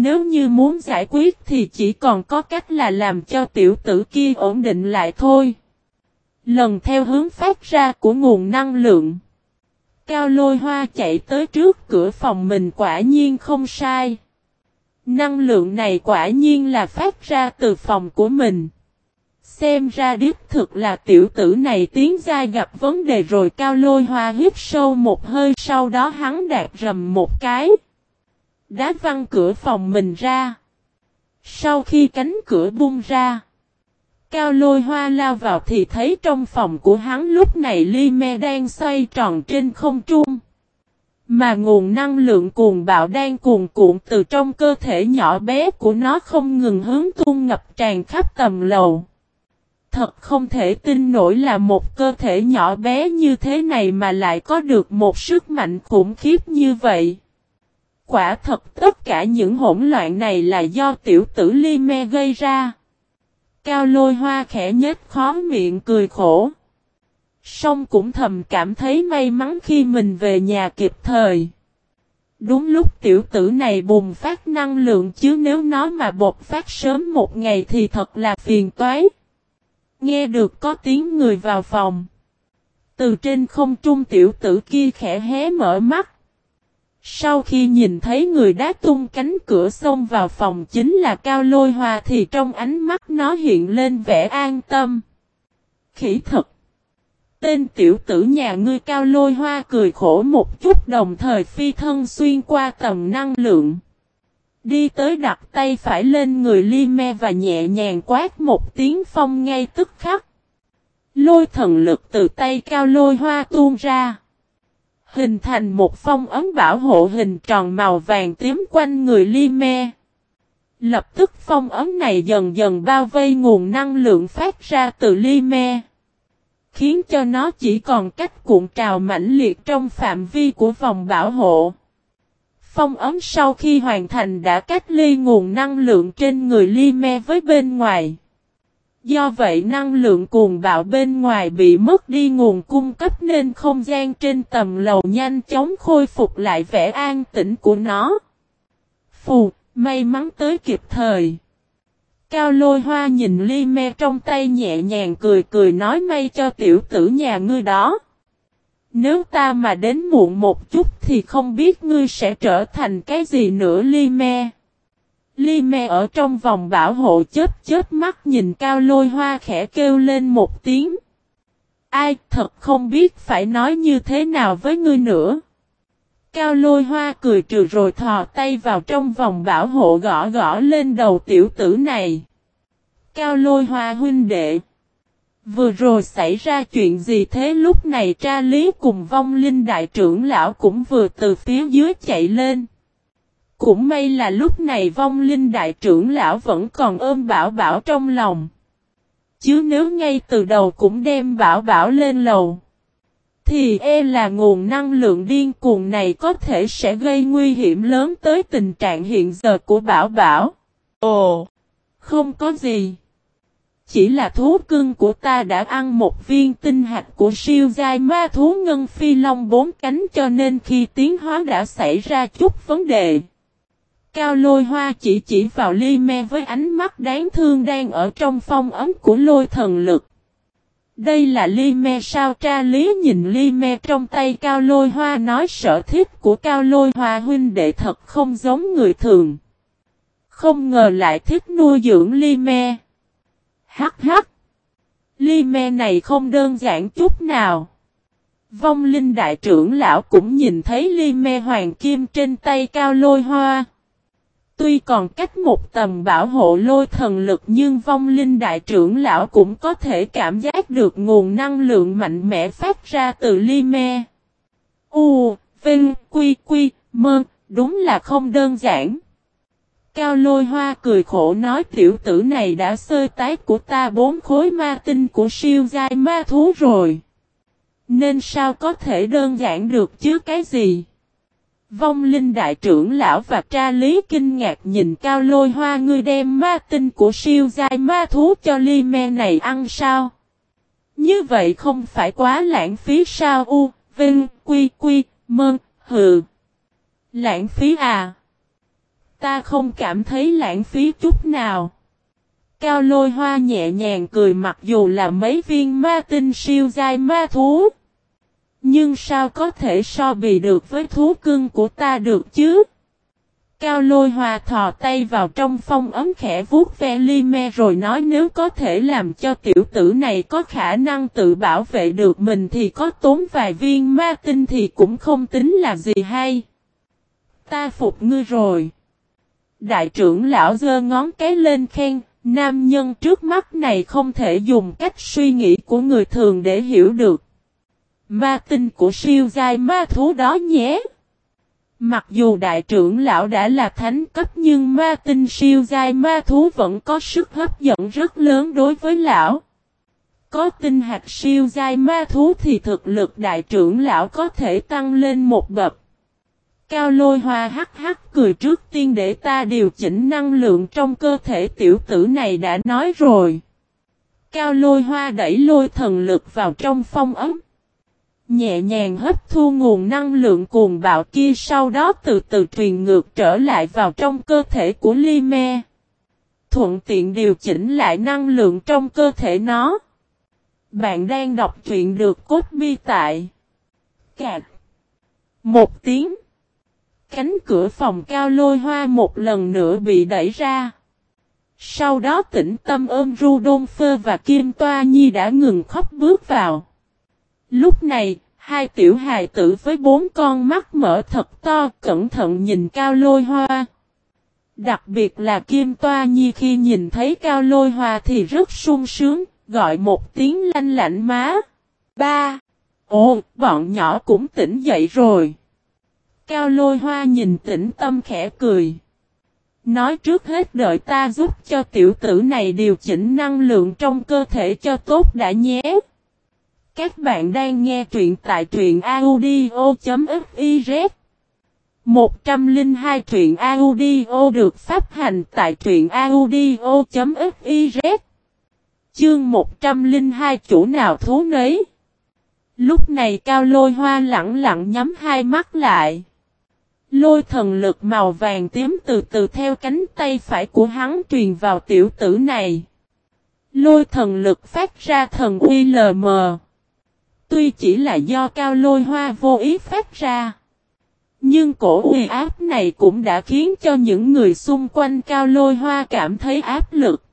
Nếu như muốn giải quyết thì chỉ còn có cách là làm cho tiểu tử kia ổn định lại thôi. Lần theo hướng phát ra của nguồn năng lượng. Cao lôi hoa chạy tới trước cửa phòng mình quả nhiên không sai. Năng lượng này quả nhiên là phát ra từ phòng của mình. Xem ra đích thực là tiểu tử này tiến ra gặp vấn đề rồi cao lôi hoa hít sâu một hơi sau đó hắn đạt rầm một cái. Đá văng cửa phòng mình ra. Sau khi cánh cửa bung ra. Cao lôi hoa lao vào thì thấy trong phòng của hắn lúc này ly me đang xoay tròn trên không trung. Mà nguồn năng lượng cuồng bạo đang cuồn cuộn từ trong cơ thể nhỏ bé của nó không ngừng hướng tuôn ngập tràn khắp tầm lầu. Thật không thể tin nổi là một cơ thể nhỏ bé như thế này mà lại có được một sức mạnh khủng khiếp như vậy. Quả thật tất cả những hỗn loạn này là do tiểu tử Ly Me gây ra. Cao lôi hoa khẽ nhếch khó miệng cười khổ. Song cũng thầm cảm thấy may mắn khi mình về nhà kịp thời. Đúng lúc tiểu tử này bùng phát năng lượng chứ nếu nó mà bột phát sớm một ngày thì thật là phiền toái. Nghe được có tiếng người vào phòng. Từ trên không trung tiểu tử kia khẽ hé mở mắt. Sau khi nhìn thấy người đá tung cánh cửa xông vào phòng chính là Cao Lôi Hoa thì trong ánh mắt nó hiện lên vẻ an tâm. Khỉ thật! Tên tiểu tử nhà ngươi Cao Lôi Hoa cười khổ một chút đồng thời phi thân xuyên qua tầm năng lượng. Đi tới đặt tay phải lên người Ly Me và nhẹ nhàng quát một tiếng phong ngay tức khắc. Lôi thần lực từ tay Cao Lôi Hoa tuôn ra. Hình thành một phong ấm bảo hộ hình tròn màu vàng tím quanh người ly me. Lập tức phong ấm này dần dần bao vây nguồn năng lượng phát ra từ ly me. Khiến cho nó chỉ còn cách cuộn trào mãnh liệt trong phạm vi của vòng bảo hộ. Phong ấm sau khi hoàn thành đã cách ly nguồn năng lượng trên người ly me với bên ngoài. Do vậy năng lượng cuồng bạo bên ngoài bị mất đi nguồn cung cấp nên không gian trên tầm lầu nhanh chóng khôi phục lại vẻ an tĩnh của nó. Phù, may mắn tới kịp thời. Cao lôi hoa nhìn ly me trong tay nhẹ nhàng cười cười nói may cho tiểu tử nhà ngươi đó. Nếu ta mà đến muộn một chút thì không biết ngươi sẽ trở thành cái gì nữa ly me. Ly me ở trong vòng bảo hộ chết chết mắt nhìn cao lôi hoa khẽ kêu lên một tiếng. Ai, thật không biết phải nói như thế nào với ngươi nữa. Cao lôi hoa cười trừ rồi thò tay vào trong vòng bảo hộ gõ gõ lên đầu tiểu tử này. Cao lôi hoa huynh đệ. Vừa rồi xảy ra chuyện gì thế lúc này tra lý cùng vong linh đại trưởng lão cũng vừa từ phía dưới chạy lên. Cũng may là lúc này vong linh đại trưởng lão vẫn còn ôm bảo bảo trong lòng. Chứ nếu ngay từ đầu cũng đem bảo bảo lên lầu. Thì e là nguồn năng lượng điên cuồng này có thể sẽ gây nguy hiểm lớn tới tình trạng hiện giờ của bảo bảo. Ồ! Không có gì. Chỉ là thú cưng của ta đã ăn một viên tinh hạt của siêu giai ma thú ngân phi long bốn cánh cho nên khi tiến hóa đã xảy ra chút vấn đề. Cao lôi hoa chỉ chỉ vào ly me với ánh mắt đáng thương đang ở trong phong ấm của lôi thần lực. Đây là ly me sao tra lý nhìn ly me trong tay cao lôi hoa nói sở thích của cao lôi hoa huynh đệ thật không giống người thường. Không ngờ lại thích nuôi dưỡng ly me. Hắc hắc. Ly me này không đơn giản chút nào. Vong linh đại trưởng lão cũng nhìn thấy ly me hoàng kim trên tay cao lôi hoa. Tuy còn cách một tầm bảo hộ lôi thần lực nhưng vong linh đại trưởng lão cũng có thể cảm giác được nguồn năng lượng mạnh mẽ phát ra từ ly me. U, Vinh, Quy, Quy, Mơ, đúng là không đơn giản. Cao lôi hoa cười khổ nói tiểu tử này đã sơi tái của ta bốn khối ma tinh của siêu giai ma thú rồi. Nên sao có thể đơn giản được chứ cái gì? Vong linh đại trưởng lão và tra lý kinh ngạc nhìn cao lôi hoa ngươi đem ma tinh của siêu giai ma thú cho ly me này ăn sao? Như vậy không phải quá lãng phí sao u, vinh, quy quy, mơn, hừ. Lãng phí à? Ta không cảm thấy lãng phí chút nào. Cao lôi hoa nhẹ nhàng cười mặc dù là mấy viên ma tinh siêu dai ma thú. Nhưng sao có thể so bì được với thú cưng của ta được chứ? Cao lôi hòa thò tay vào trong phong ấm khẽ vuốt ve ly me rồi nói nếu có thể làm cho tiểu tử này có khả năng tự bảo vệ được mình thì có tốn vài viên ma tinh thì cũng không tính là gì hay. Ta phục ngươi rồi. Đại trưởng lão giơ ngón cái lên khen, nam nhân trước mắt này không thể dùng cách suy nghĩ của người thường để hiểu được. Ma tinh của siêu giai ma thú đó nhé. Mặc dù đại trưởng lão đã là thánh cấp nhưng ma tinh siêu giai ma thú vẫn có sức hấp dẫn rất lớn đối với lão. Có tinh hạt siêu giai ma thú thì thực lực đại trưởng lão có thể tăng lên một bậc. Cao lôi hoa hắc hắc cười trước tiên để ta điều chỉnh năng lượng trong cơ thể tiểu tử này đã nói rồi. Cao lôi hoa đẩy lôi thần lực vào trong phong ấm. Nhẹ nhàng hấp thu nguồn năng lượng cuồng bạo kia sau đó từ từ truyền ngược trở lại vào trong cơ thể của Ly Me. Thuận tiện điều chỉnh lại năng lượng trong cơ thể nó. Bạn đang đọc truyện được cốt bi tại. Cạc. Một tiếng. Cánh cửa phòng cao lôi hoa một lần nữa bị đẩy ra. Sau đó tĩnh tâm ôm Rudolfo và Kim Toa Nhi đã ngừng khóc bước vào. Lúc này, hai tiểu hài tử với bốn con mắt mở thật to cẩn thận nhìn cao lôi hoa. Đặc biệt là Kim Toa Nhi khi nhìn thấy cao lôi hoa thì rất sung sướng, gọi một tiếng lanh lạnh má. Ba. Ồ, bọn nhỏ cũng tỉnh dậy rồi. Cao lôi hoa nhìn tĩnh tâm khẽ cười. Nói trước hết đợi ta giúp cho tiểu tử này điều chỉnh năng lượng trong cơ thể cho tốt đã nhé. Các bạn đang nghe truyện tại truyện audio.fiz 102 truyện audio được phát hành tại truyện audio.fiz Chương 102 chủ nào thú nấy Lúc này cao lôi hoa lặng lặng nhắm hai mắt lại Lôi thần lực màu vàng tím từ từ theo cánh tay phải của hắn truyền vào tiểu tử này. Lôi thần lực phát ra thần uy lờ mờ. Tuy chỉ là do cao lôi hoa vô ý phát ra. Nhưng cổ uy áp này cũng đã khiến cho những người xung quanh cao lôi hoa cảm thấy áp lực.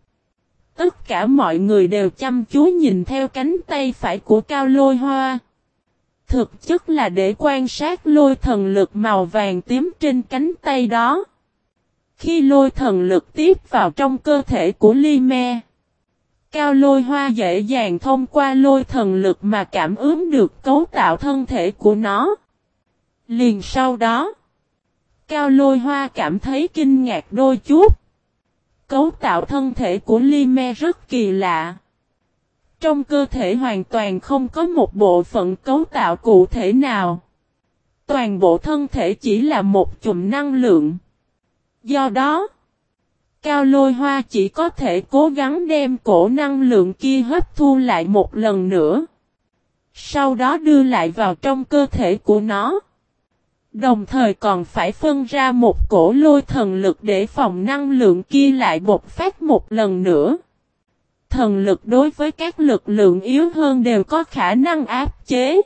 Tất cả mọi người đều chăm chú nhìn theo cánh tay phải của cao lôi hoa. Thực chất là để quan sát lôi thần lực màu vàng tím trên cánh tay đó. Khi lôi thần lực tiếp vào trong cơ thể của Ly Me, Cao lôi hoa dễ dàng thông qua lôi thần lực mà cảm ứng được cấu tạo thân thể của nó. Liền sau đó, Cao lôi hoa cảm thấy kinh ngạc đôi chút. Cấu tạo thân thể của Ly Me rất kỳ lạ. Trong cơ thể hoàn toàn không có một bộ phận cấu tạo cụ thể nào. Toàn bộ thân thể chỉ là một chùm năng lượng. Do đó, Cao lôi hoa chỉ có thể cố gắng đem cổ năng lượng kia hấp thu lại một lần nữa. Sau đó đưa lại vào trong cơ thể của nó. Đồng thời còn phải phân ra một cổ lôi thần lực để phòng năng lượng kia lại bộc phát một lần nữa. Thần lực đối với các lực lượng yếu hơn đều có khả năng áp chế.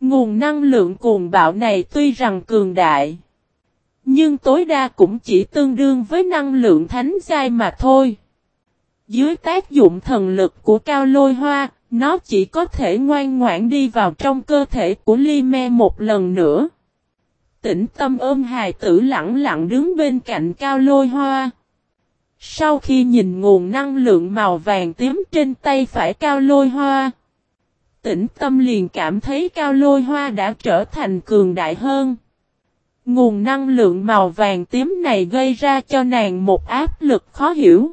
Nguồn năng lượng cuồng bạo này tuy rằng cường đại. Nhưng tối đa cũng chỉ tương đương với năng lượng thánh giai mà thôi. Dưới tác dụng thần lực của cao lôi hoa, nó chỉ có thể ngoan ngoãn đi vào trong cơ thể của Ly Me một lần nữa. Tĩnh tâm ôm hài tử lặng lặng đứng bên cạnh cao lôi hoa. Sau khi nhìn nguồn năng lượng màu vàng tím trên tay phải cao lôi hoa, tĩnh tâm liền cảm thấy cao lôi hoa đã trở thành cường đại hơn. Nguồn năng lượng màu vàng tím này gây ra cho nàng một áp lực khó hiểu.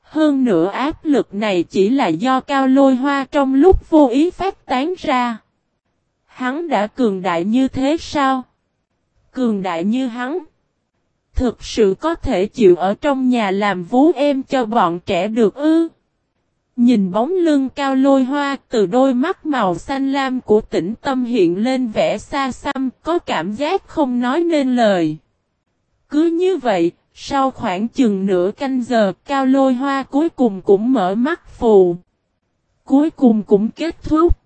Hơn nữa áp lực này chỉ là do cao lôi hoa trong lúc vô ý phát tán ra. Hắn đã cường đại như thế sao? Cường đại như hắn. Thực sự có thể chịu ở trong nhà làm vú em cho bọn trẻ được ư? Nhìn bóng lưng cao lôi hoa từ đôi mắt màu xanh lam của tĩnh tâm hiện lên vẻ xa xăm, có cảm giác không nói nên lời. Cứ như vậy, sau khoảng chừng nửa canh giờ, cao lôi hoa cuối cùng cũng mở mắt phù. Cuối cùng cũng kết thúc.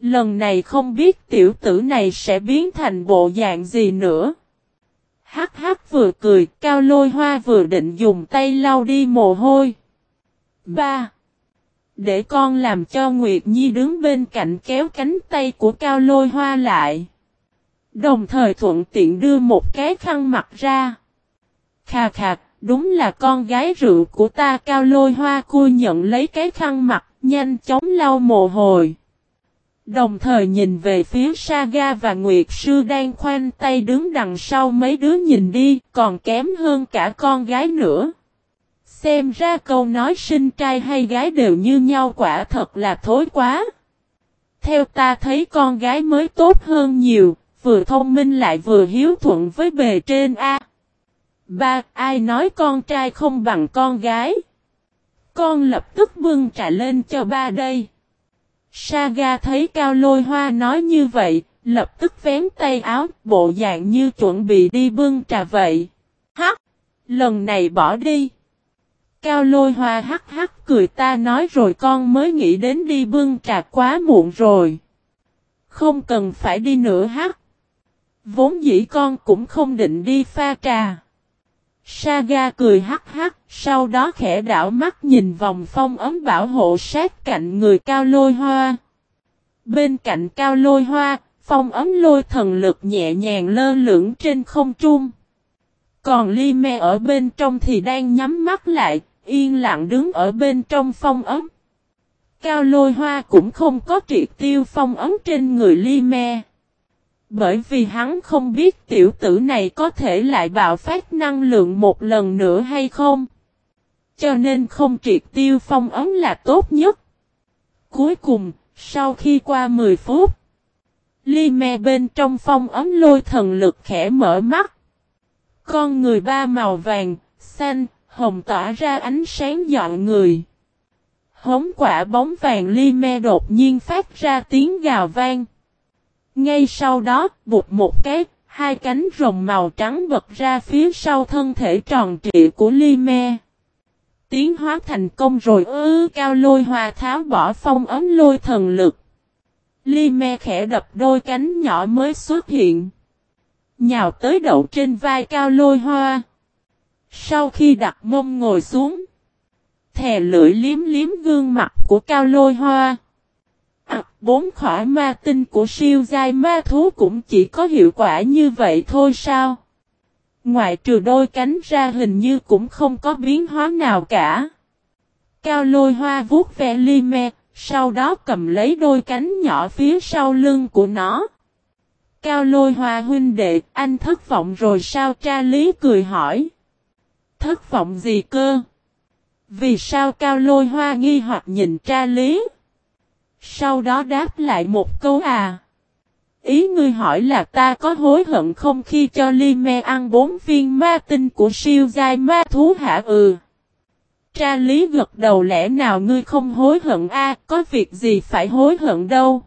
Lần này không biết tiểu tử này sẽ biến thành bộ dạng gì nữa. Hắc hắc vừa cười, cao lôi hoa vừa định dùng tay lau đi mồ hôi. Ba. Để con làm cho Nguyệt Nhi đứng bên cạnh kéo cánh tay của cao lôi hoa lại. Đồng thời thuận tiện đưa một cái khăn mặt ra. Khà khà, đúng là con gái rượu của ta cao lôi hoa cui nhận lấy cái khăn mặt, nhanh chóng lau mồ hôi. Đồng thời nhìn về phía Saga và Nguyệt Sư đang khoanh tay đứng đằng sau mấy đứa nhìn đi, còn kém hơn cả con gái nữa. Xem ra câu nói sinh trai hay gái đều như nhau quả thật là thối quá. Theo ta thấy con gái mới tốt hơn nhiều, vừa thông minh lại vừa hiếu thuận với bề trên A. Ba, ai nói con trai không bằng con gái? Con lập tức bưng trà lên cho ba đây. Saga thấy Cao Lôi Hoa nói như vậy, lập tức vén tay áo, bộ dạng như chuẩn bị đi bưng trà vậy. Hắc! Lần này bỏ đi. Cao Lôi Hoa hắc hắc cười ta nói rồi con mới nghĩ đến đi bưng trà quá muộn rồi. Không cần phải đi nữa hắc. Vốn dĩ con cũng không định đi pha trà. Saga cười hắc hắc, sau đó khẽ đảo mắt nhìn vòng phong ấm bảo hộ sát cạnh người cao lôi hoa. Bên cạnh cao lôi hoa, phong ấm lôi thần lực nhẹ nhàng lơ lửng trên không trung. Còn ly me ở bên trong thì đang nhắm mắt lại, yên lặng đứng ở bên trong phong ấm. Cao lôi hoa cũng không có triệt tiêu phong ấm trên người ly me. Bởi vì hắn không biết tiểu tử này có thể lại bạo phát năng lượng một lần nữa hay không. Cho nên không triệt tiêu phong ấm là tốt nhất. Cuối cùng, sau khi qua 10 phút, Ly me bên trong phong ấm lôi thần lực khẽ mở mắt. Con người ba màu vàng, xanh, hồng tỏa ra ánh sáng dọn người. Hống quả bóng vàng ly me đột nhiên phát ra tiếng gào vang. Ngay sau đó, bụt một cái, hai cánh rồng màu trắng bật ra phía sau thân thể tròn trịa của ly me. Tiến hóa thành công rồi ư cao lôi hòa tháo bỏ phong ấm lôi thần lực. Ly me khẽ đập đôi cánh nhỏ mới xuất hiện. Nhào tới đậu trên vai cao lôi hoa. Sau khi đặt mông ngồi xuống. Thè lưỡi liếm liếm gương mặt của cao lôi hoa. À, bốn khỏa ma tinh của siêu giai ma thú cũng chỉ có hiệu quả như vậy thôi sao? Ngoại trừ đôi cánh ra hình như cũng không có biến hóa nào cả. Cao lôi hoa vuốt ve ly me, sau đó cầm lấy đôi cánh nhỏ phía sau lưng của nó. Cao lôi hoa huynh đệ, anh thất vọng rồi sao cha lý cười hỏi. Thất vọng gì cơ? Vì sao cao lôi hoa nghi hoặc nhìn tra lý? Sau đó đáp lại một câu à. Ý ngươi hỏi là ta có hối hận không khi cho Ly Me ăn bốn viên ma tinh của siêu giai ma thú hả ừ. Tra lý gật đầu lẽ nào ngươi không hối hận a có việc gì phải hối hận đâu.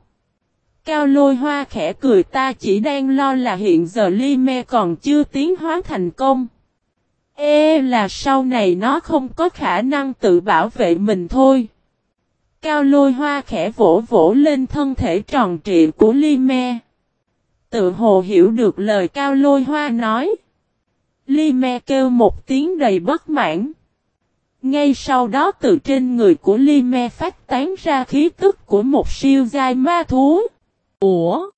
Cao lôi hoa khẽ cười ta chỉ đang lo là hiện giờ Ly Me còn chưa tiến hóa thành công. E là sau này nó không có khả năng tự bảo vệ mình thôi. Cao lôi hoa khẽ vỗ vỗ lên thân thể tròn trịa của Ly Me. Tự hồ hiểu được lời cao lôi hoa nói. Ly Me kêu một tiếng đầy bất mãn. Ngay sau đó từ trên người của Ly Me phát tán ra khí tức của một siêu giai ma thú. Ủa?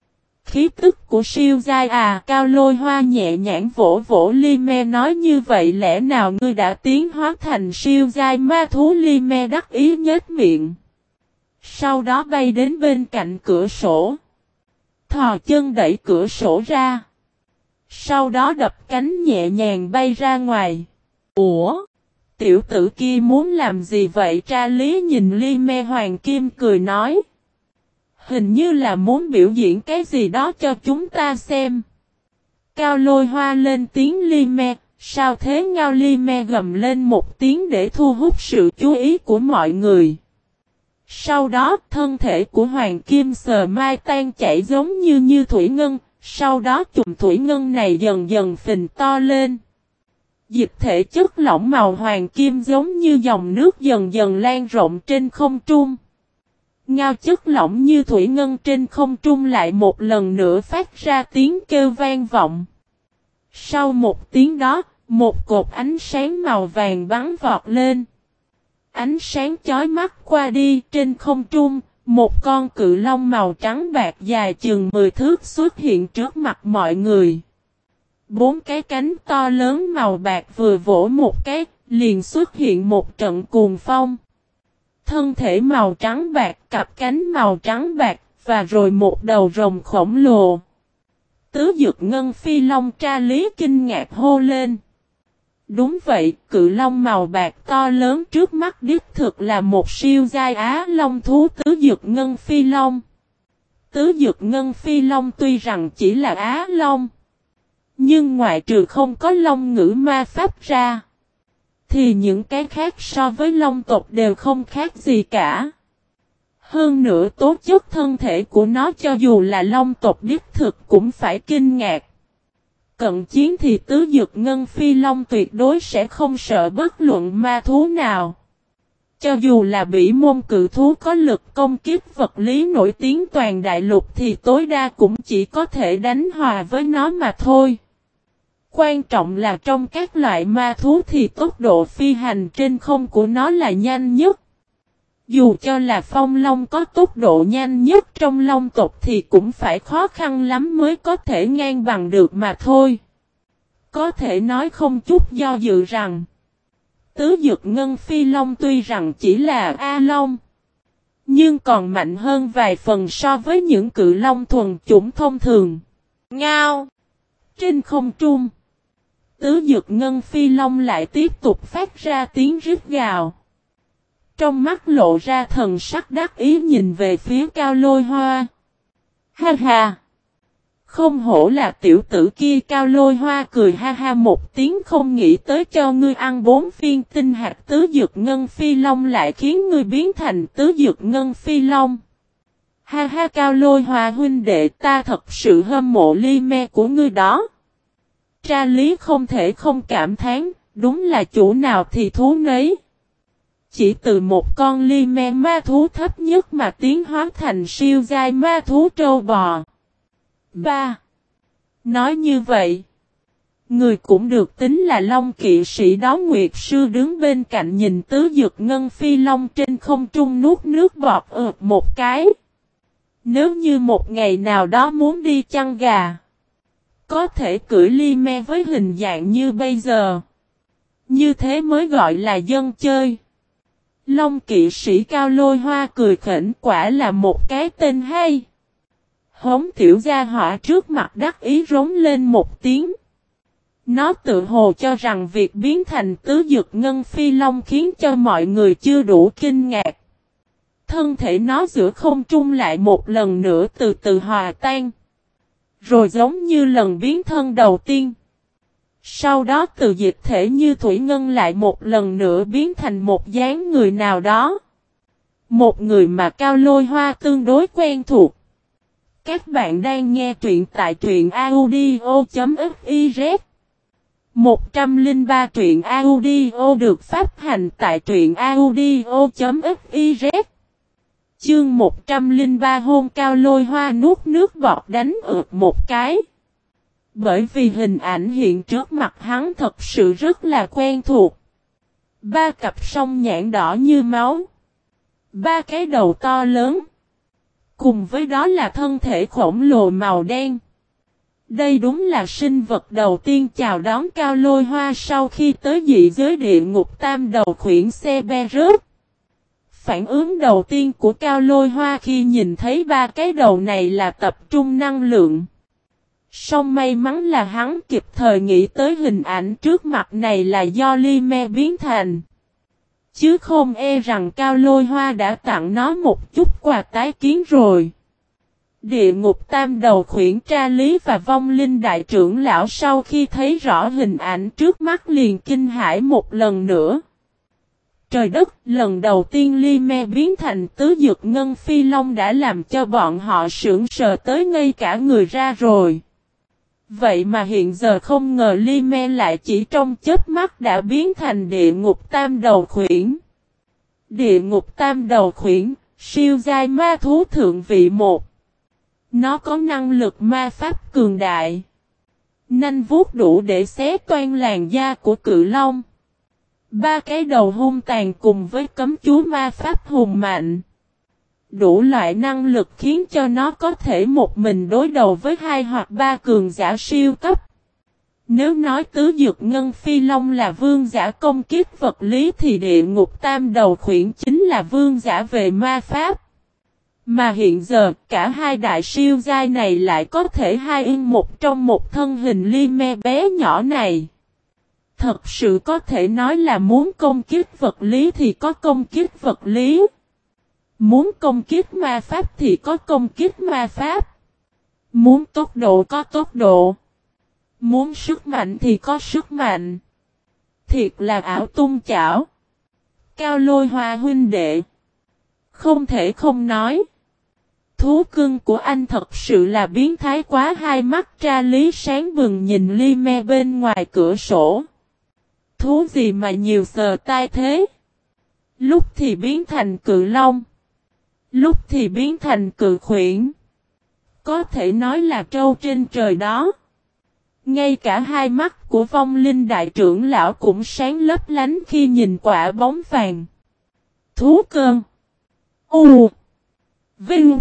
Khí tức của siêu giai à cao lôi hoa nhẹ nhãn vỗ vỗ Ly Me nói như vậy lẽ nào ngươi đã tiến hóa thành siêu giai ma thú Ly Me đắc ý nhếch miệng. Sau đó bay đến bên cạnh cửa sổ. Thò chân đẩy cửa sổ ra. Sau đó đập cánh nhẹ nhàng bay ra ngoài. Ủa? Tiểu tử kia muốn làm gì vậy? Tra lý nhìn ly me hoàng kim cười nói. Hình như là muốn biểu diễn cái gì đó cho chúng ta xem. Cao lôi hoa lên tiếng ly me. Sao thế ngao ly me gầm lên một tiếng để thu hút sự chú ý của mọi người. Sau đó thân thể của Hoàng Kim sờ mai tan chảy giống như như thủy ngân, sau đó chùm thủy ngân này dần dần phình to lên. Dịch thể chất lỏng màu hoàng kim giống như dòng nước dần dần lan rộng trên không trung. Ngao chất lỏng như thủy ngân trên không trung lại một lần nữa phát ra tiếng kêu vang vọng. Sau một tiếng đó, một cột ánh sáng màu vàng bắn vọt lên. Ánh sáng chói mắt qua đi trên không trung, một con cự long màu trắng bạc dài chừng 10 thước xuất hiện trước mặt mọi người. Bốn cái cánh to lớn màu bạc vừa vỗ một cái, liền xuất hiện một trận cuồng phong. Thân thể màu trắng bạc, cặp cánh màu trắng bạc, và rồi một đầu rồng khổng lồ. Tứ dược ngân phi long tra lý kinh ngạc hô lên. Đúng vậy, cự long màu bạc to lớn trước mắt đích thực là một siêu giai á long thú tứ dược ngân phi long. Tứ dược ngân phi long tuy rằng chỉ là á long. Nhưng ngoại trừ không có long ngữ ma pháp ra. Thì những cái khác so với long tộc đều không khác gì cả. Hơn nữa tố chất thân thể của nó cho dù là long tộc đích thực cũng phải kinh ngạc. Cận chiến thì tứ dược ngân phi long tuyệt đối sẽ không sợ bất luận ma thú nào. Cho dù là bỉ môn cự thú có lực công kiếp vật lý nổi tiếng toàn đại lục thì tối đa cũng chỉ có thể đánh hòa với nó mà thôi. Quan trọng là trong các loại ma thú thì tốc độ phi hành trên không của nó là nhanh nhất. Dù cho là phong long có tốc độ nhanh nhất trong long tộc thì cũng phải khó khăn lắm mới có thể ngang bằng được mà thôi. Có thể nói không chút do dự rằng, Tứ dược ngân phi long tuy rằng chỉ là A long, Nhưng còn mạnh hơn vài phần so với những cự long thuần chủng thông thường. Ngao Trên không trung Tứ dược ngân phi long lại tiếp tục phát ra tiếng rít gào. Trong mắt lộ ra thần sắc đắc ý nhìn về phía cao lôi hoa. Ha ha! Không hổ là tiểu tử kia, cao lôi hoa cười ha ha một tiếng, không nghĩ tới cho ngươi ăn bốn phiên tinh hạt tứ dược ngân phi long lại khiến ngươi biến thành tứ dược ngân phi long. Ha ha, cao lôi hoa huynh đệ, ta thật sự hâm mộ ly me của ngươi đó. Tra lý không thể không cảm thán, đúng là chủ nào thì thú nấy. Chỉ từ một con ly me ma thú thấp nhất mà tiến hóa thành siêu giai ma thú trâu bò. 3. Nói như vậy, người cũng được tính là Long kỵ sĩ đó Nguyệt Sư đứng bên cạnh nhìn tứ dược ngân phi long trên không trung nuốt nước bọt ợp một cái. Nếu như một ngày nào đó muốn đi chăn gà, có thể cưỡi ly me với hình dạng như bây giờ. Như thế mới gọi là dân chơi. Long kỵ sĩ cao lôi hoa cười khỉnh, quả là một cái tên hay. Hống tiểu gia hỏa trước mặt đắc ý rống lên một tiếng. Nó tự hồ cho rằng việc biến thành tứ dực ngân phi long khiến cho mọi người chưa đủ kinh ngạc. Thân thể nó giữa không trung lại một lần nữa từ từ hòa tan. Rồi giống như lần biến thân đầu tiên. Sau đó từ dịch thể như thủy ngân lại một lần nữa biến thành một dáng người nào đó. Một người mà cao lôi hoa tương đối quen thuộc. Các bạn đang nghe truyện tại truyện audio.fiz 103 truyện audio được phát hành tại truyện audio.fiz Chương 103 hôn cao lôi hoa nuốt nước bọt đánh ượt một cái. Bởi vì hình ảnh hiện trước mặt hắn thật sự rất là quen thuộc. Ba cặp sông nhãn đỏ như máu. Ba cái đầu to lớn. Cùng với đó là thân thể khổng lồ màu đen. Đây đúng là sinh vật đầu tiên chào đón cao lôi hoa sau khi tới dị giới địa ngục tam đầu khuyển xe be rớt. Phản ứng đầu tiên của cao lôi hoa khi nhìn thấy ba cái đầu này là tập trung năng lượng. Song may mắn là hắn kịp thời nghĩ tới hình ảnh trước mặt này là do ly me biến thành. Chứ không e rằng cao lôi hoa đã tặng nó một chút quà tái kiến rồi. Địa ngục tam đầu khuyển tra lý và vong linh đại trưởng lão sau khi thấy rõ hình ảnh trước mắt liền kinh hãi một lần nữa. Trời đất, lần đầu tiên ly me biến thành tứ dược ngân phi long đã làm cho bọn họ sưởng sờ tới ngay cả người ra rồi. Vậy mà hiện giờ không ngờ Ly Me lại chỉ trong chết mắt đã biến thành địa ngục tam đầu khuyển. Địa ngục tam đầu khuyển, siêu giai ma thú thượng vị một. Nó có năng lực ma pháp cường đại. Nanh vuốt đủ để xé toan làn da của cự long. Ba cái đầu hung tàn cùng với cấm chú ma pháp hùng mạnh. Đủ loại năng lực khiến cho nó có thể một mình đối đầu với hai hoặc ba cường giả siêu cấp. Nếu nói tứ dược ngân phi long là vương giả công kiếp vật lý thì địa ngục tam đầu khuyển chính là vương giả về ma pháp. Mà hiện giờ, cả hai đại siêu giai này lại có thể hai in một trong một thân hình ly me bé nhỏ này. Thật sự có thể nói là muốn công kiếp vật lý thì có công kiếp vật lý. Muốn công kiếp ma pháp thì có công kiếp ma pháp. Muốn tốc độ có tốc độ. Muốn sức mạnh thì có sức mạnh. Thiệt là ảo tung chảo. Cao lôi hoa huynh đệ. Không thể không nói. Thú cưng của anh thật sự là biến thái quá, hai mắt tra lý sáng bừng nhìn ly me bên ngoài cửa sổ. Thú gì mà nhiều sờ tai thế? Lúc thì biến thành cự long. Lúc thì biến thành cự khuyển. Có thể nói là trâu trên trời đó. Ngay cả hai mắt của vong linh đại trưởng lão cũng sáng lấp lánh khi nhìn quả bóng vàng. Thú cơn. U. Vinh.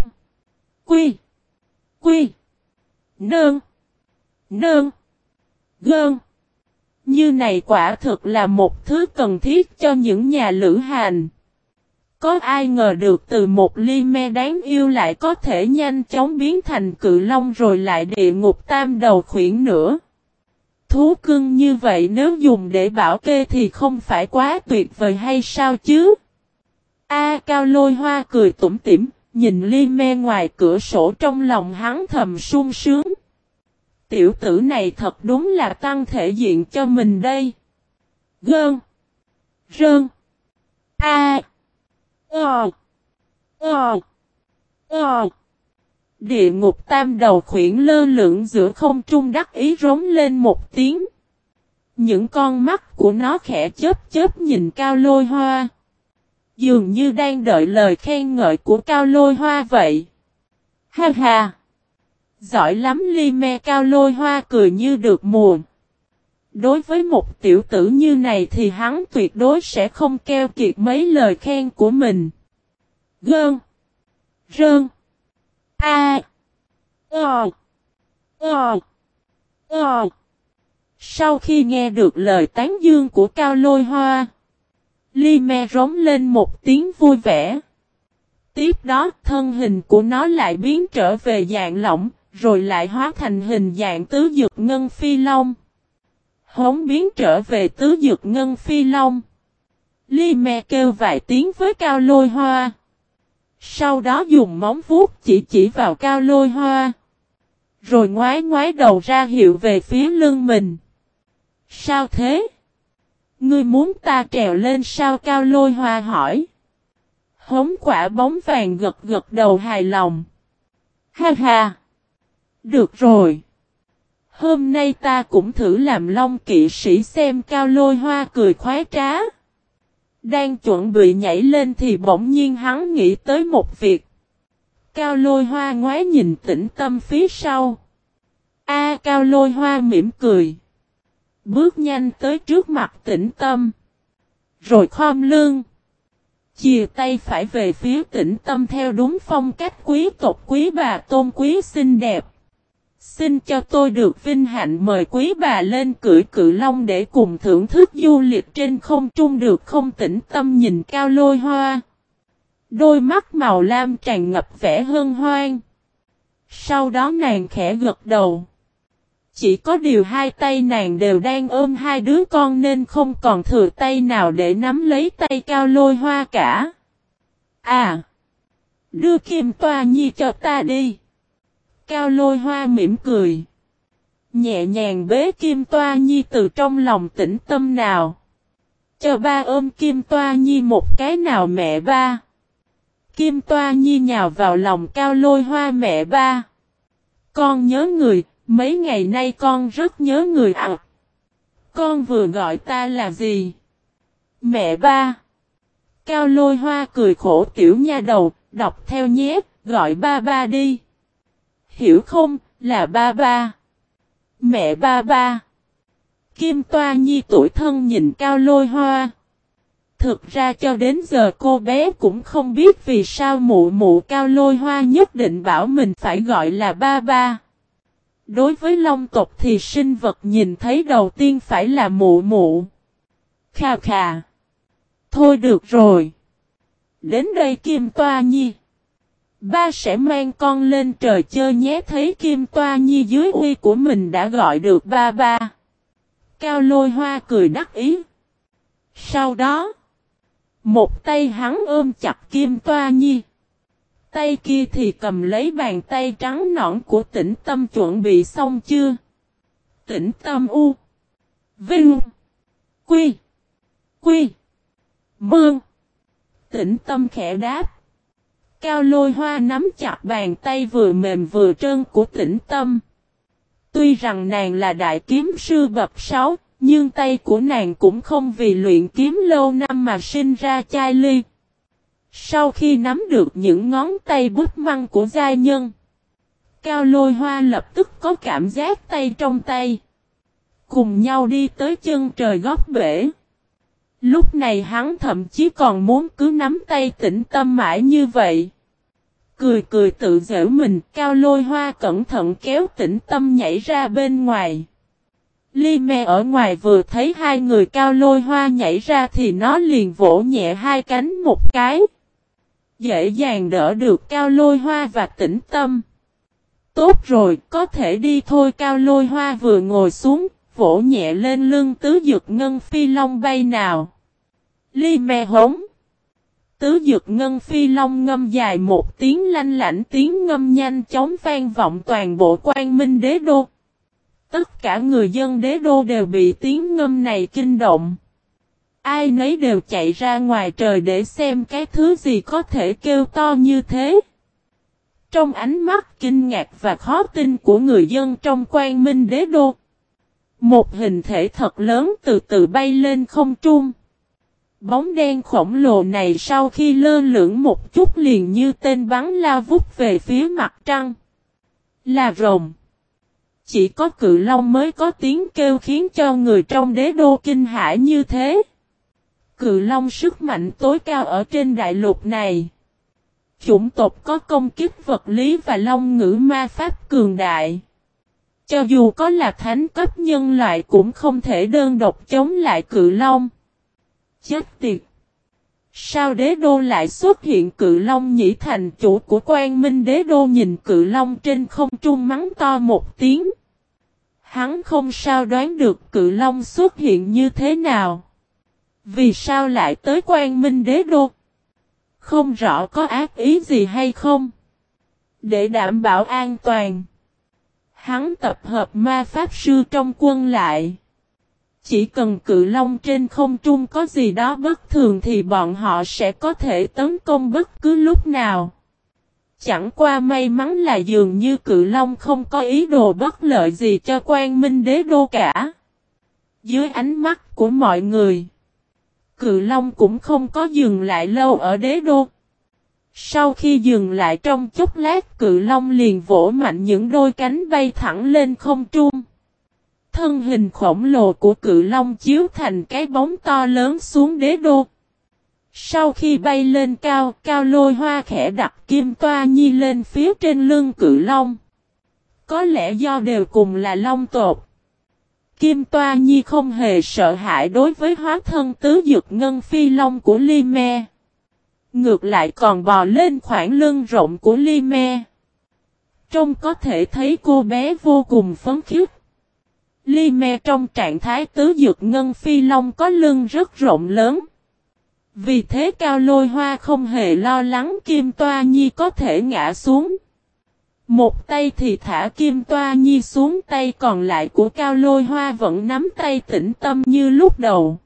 Quy. Quy. Nương. Nương. Gơn. Như này quả thực là một thứ cần thiết cho những nhà lữ hành. Có ai ngờ được từ một ly me đáng yêu lại có thể nhanh chóng biến thành cự long rồi lại địa ngục tam đầu khuyển nữa. Thú cưng như vậy nếu dùng để bảo kê thì không phải quá tuyệt vời hay sao chứ? A cao lôi hoa cười tủm tỉm, nhìn ly me ngoài cửa sổ trong lòng hắn thầm sung sướng. Tiểu tử này thật đúng là tăng thể diện cho mình đây. Gơn. Rơn. A. Ờ. Ờ. Ờ. Địa ngục tam đầu khuyển lơ lửng giữa không trung đắc ý rống lên một tiếng. Những con mắt của nó khẽ chớp chớp nhìn cao lôi hoa. Dường như đang đợi lời khen ngợi của cao lôi hoa vậy. Ha ha! Giỏi lắm ly me cao lôi hoa cười như được mùa. Đối với một tiểu tử như này thì hắn tuyệt đối sẽ không keo kiệt mấy lời khen của mình. Gơn. Rơn. A. Ờ. Ờ. Ờ. Sau khi nghe được lời tán dương của Cao Lôi Hoa, Ly me rống lên một tiếng vui vẻ. Tiếp đó thân hình của nó lại biến trở về dạng lỏng, rồi lại hóa thành hình dạng tứ dược ngân phi long. Hống biến trở về tứ dược ngân phi long. Ly me kêu vài tiếng với cao lôi hoa. Sau đó dùng móng vuốt chỉ chỉ vào cao lôi hoa. Rồi ngoái ngoái đầu ra hiệu về phía lưng mình. Sao thế? Ngươi muốn ta trèo lên sao cao lôi hoa hỏi. Hống quả bóng vàng gật gật đầu hài lòng. Ha ha! Được rồi! Hôm nay ta cũng thử làm long kỵ sĩ xem cao lôi hoa cười khoái trá. Đang chuẩn bị nhảy lên thì bỗng nhiên hắn nghĩ tới một việc. Cao lôi hoa ngoái nhìn tĩnh tâm phía sau. A, cao lôi hoa mỉm cười. Bước nhanh tới trước mặt tĩnh tâm. Rồi khom lưng. Chìa tay phải về phía tĩnh tâm theo đúng phong cách quý tộc, quý bà tôn, quý xinh đẹp. Xin cho tôi được vinh hạnh mời quý bà lên cưỡi cự long để cùng thưởng thức du lịch trên không trung được không tĩnh tâm nhìn cao lôi hoa. Đôi mắt màu lam tràn ngập vẻ hân hoan. Sau đó nàng khẽ gật đầu. Chỉ có điều hai tay nàng đều đang ôm hai đứa con nên không còn thừa tay nào để nắm lấy tay cao lôi hoa cả. À! Đưa kim toa nhi cho ta đi. Cao lôi hoa mỉm cười. Nhẹ nhàng bế kim toa nhi từ trong lòng tĩnh tâm nào. Cho ba ôm kim toa nhi một cái nào mẹ ba. Kim toa nhi nhào vào lòng cao lôi hoa mẹ ba. Con nhớ người, Mấy ngày nay con rất nhớ người ạ. Con vừa gọi ta là gì? Mẹ ba. Cao lôi hoa cười khổ tiểu nha đầu, đọc theo nhé, gọi ba ba đi. Hiểu không, là ba ba. Mẹ ba ba. Kim Toa Nhi tuổi thân nhìn cao lôi hoa. Thực ra cho đến giờ cô bé cũng không biết vì sao mụ mụ cao lôi hoa nhất định bảo mình phải gọi là ba ba. Đối với long tộc thì sinh vật nhìn thấy đầu tiên phải là mụ mụ. Khà khà. Thôi được rồi. Đến đây Kim Toa Nhi. Ba sẽ mang con lên trời chơi nhé thấy Kim Toa Nhi dưới uy của mình đã gọi được ba ba. Cao lôi hoa cười đắc ý. Sau đó, một tay hắn ôm chặt Kim Toa Nhi. Tay kia thì cầm lấy bàn tay trắng nõn của tĩnh tâm chuẩn bị xong chưa? Tĩnh tâm u. Vinh. Quy. Quy. Mương. Tĩnh tâm khẽ đáp. Cao lôi hoa nắm chặt bàn tay vừa mềm vừa trơn của tĩnh tâm. Tuy rằng nàng là đại kiếm sư bậc sáu, nhưng tay của nàng cũng không vì luyện kiếm lâu năm mà sinh ra chai ly. Sau khi nắm được những ngón tay bút măng của giai nhân, Cao lôi hoa lập tức có cảm giác tay trong tay. Cùng nhau đi tới chân trời góc bể. Lúc này hắn thậm chí còn muốn cứ nắm tay tĩnh tâm mãi như vậy. Cười cười tự giễu mình, cao lôi hoa cẩn thận kéo tĩnh tâm nhảy ra bên ngoài. Ly me ở ngoài vừa thấy hai người cao lôi hoa nhảy ra thì nó liền vỗ nhẹ hai cánh một cái. Dễ dàng đỡ được cao lôi hoa và tĩnh tâm. Tốt rồi, có thể đi thôi cao lôi hoa vừa ngồi xuống, vỗ nhẹ lên lưng tứ dược ngân phi long bay nào. Ly me hống. Tứ dược ngân phi long ngâm dài một tiếng lanh lảnh tiếng ngâm nhanh chóng vang vọng toàn bộ quan minh đế đô. Tất cả người dân đế đô đều bị tiếng ngâm này kinh động. Ai nấy đều chạy ra ngoài trời để xem cái thứ gì có thể kêu to như thế. Trong ánh mắt kinh ngạc và khó tin của người dân trong quan minh đế đô. Một hình thể thật lớn từ từ bay lên không trung. Bóng đen khổng lồ này sau khi lơ lửng một chút liền như tên bắn lao vút về phía mặt trăng. Là rồng. Chỉ có cự long mới có tiếng kêu khiến cho người trong đế đô kinh hãi như thế. Cự long sức mạnh tối cao ở trên đại lục này. Chủng tộc có công kích vật lý và long ngữ ma pháp cường đại. Cho dù có là thánh cấp nhân loại cũng không thể đơn độc chống lại cự long. Chết tiệt! Sao đế đô lại xuất hiện cự long nhĩ thành chủ của quan minh đế đô nhìn cự long trên không trung mắng to một tiếng. Hắn không sao đoán được cự long xuất hiện như thế nào. Vì sao lại tới quan minh đế đô? Không rõ có ác ý gì hay không? Để đảm bảo an toàn. Hắn tập hợp ma pháp sư trong quân lại. Chỉ cần cự long trên không trung có gì đó bất thường thì bọn họ sẽ có thể tấn công bất cứ lúc nào. Chẳng qua may mắn là dường như cự long không có ý đồ bất lợi gì cho quan minh đế đô cả. Dưới ánh mắt của mọi người, cự long cũng không có dừng lại lâu ở đế đô. Sau khi dừng lại trong chốc lát cự long liền vỗ mạnh những đôi cánh bay thẳng lên không trung. Thân hình khổng lồ của cự long chiếu thành cái bóng to lớn xuống đế đô. Sau khi bay lên cao, cao lôi hoa khẽ đặt kim toa nhi lên phía trên lưng cự long. Có lẽ do đều cùng là long tột. Kim toa nhi không hề sợ hãi đối với hóa thân tứ dực ngân phi long của Ly Me. Ngược lại còn bò lên khoảng lưng rộng của Ly Me. Trông có thể thấy cô bé vô cùng phấn khích. Ly Me trong trạng thái tứ dược ngân phi long có lưng rất rộng lớn. Vì thế cao lôi hoa không hề lo lắng kim toa nhi có thể ngã xuống. Một tay thì thả kim toa nhi xuống, tay còn lại của cao lôi hoa vẫn nắm tay tĩnh tâm như lúc đầu.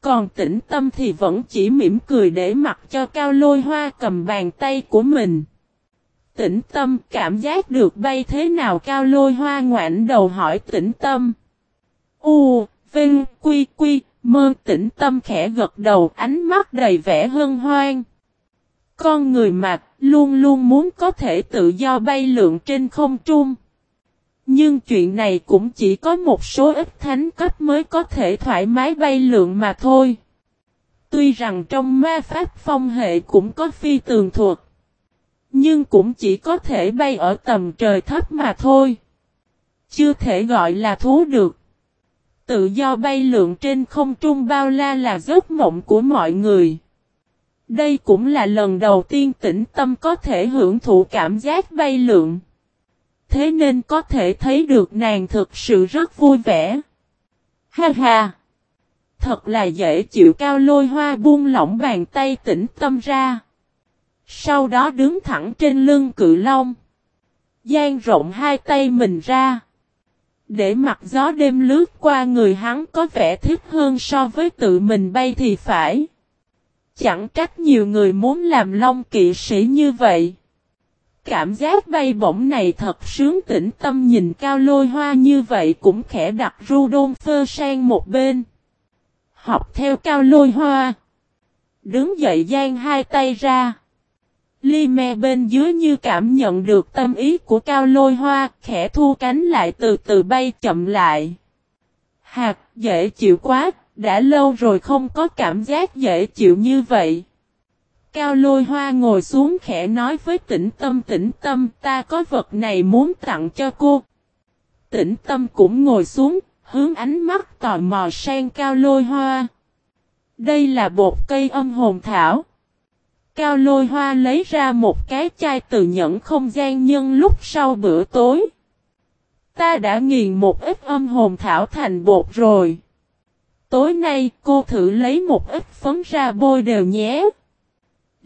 Còn tĩnh tâm thì vẫn chỉ mỉm cười để mặc cho cao lôi hoa cầm bàn tay của mình. Tĩnh tâm cảm giác được bay thế nào cao lôi hoa ngoảnh đầu hỏi tĩnh tâm. U, Vinh, Quy, Quy, mơ tĩnh tâm khẽ gật đầu ánh mắt đầy vẻ hân hoan. Con người mặc luôn luôn muốn có thể tự do bay lượn trên không trung. Nhưng chuyện này cũng chỉ có một số ít thánh cấp mới có thể thoải mái bay lượn mà thôi. Tuy rằng trong ma pháp phong hệ cũng có phi tường thuật. Nhưng cũng chỉ có thể bay ở tầm trời thấp mà thôi. Chưa thể gọi là thú được. Tự do bay lượn trên không trung bao la là giấc mộng của mọi người. Đây cũng là lần đầu tiên tĩnh tâm có thể hưởng thụ cảm giác bay lượn. Thế nên có thể thấy được nàng thực sự rất vui vẻ. Ha ha! Thật là dễ chịu cao lôi hoa buông lỏng bàn tay tĩnh tâm ra. Sau đó đứng thẳng trên lưng cự long. Giang rộng hai tay mình ra. Để mặt gió đêm lướt qua người hắn có vẻ thích hơn so với tự mình bay thì phải. Chẳng trách nhiều người muốn làm long kỵ sĩ như vậy. Cảm giác bay bổng này thật sướng tĩnh tâm nhìn cao lôi hoa như vậy cũng khẽ đặt Rudolfo sang một bên. Học theo cao lôi hoa. Đứng dậy gian hai tay ra. Ly me bên dưới như cảm nhận được tâm ý của cao lôi hoa, khẽ thu cánh lại từ từ bay chậm lại. Hạt, dễ chịu quá, đã lâu rồi không có cảm giác dễ chịu như vậy. Cao lôi hoa ngồi xuống khẽ nói với tĩnh tâm tĩnh tâm ta có vật này muốn tặng cho cô. Tĩnh tâm cũng ngồi xuống, hướng ánh mắt tò mò sang cao lôi hoa. Đây là bột cây âm hồn thảo. Cao lôi hoa lấy ra một cái chai từ nhẫn không gian nhân lúc sau bữa tối. Ta đã nghiền một ít âm hồn thảo thành bột rồi. Tối nay cô thử lấy một ít phấn ra bôi đều nhé.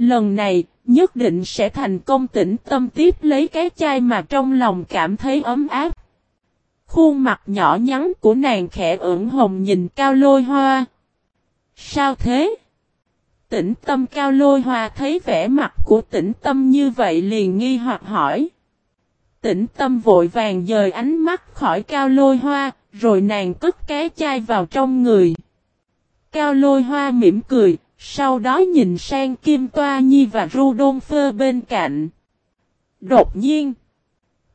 Lần này nhất định sẽ thành công tĩnh tâm tiếp lấy cái chai mà trong lòng cảm thấy ấm áp. Khuôn mặt nhỏ nhắn của nàng khẽ ửng hồng nhìn cao lôi hoa. Sao thế? Tĩnh tâm cao lôi hoa thấy vẻ mặt của tĩnh tâm như vậy liền nghi hoặc hỏi. Tĩnh tâm vội vàng dời ánh mắt khỏi cao lôi hoa, rồi nàng cất cái chai vào trong người. Cao lôi hoa mỉm cười, sau đó nhìn sang Kim Toa Nhi và Rudolfo bên cạnh. Đột nhiên,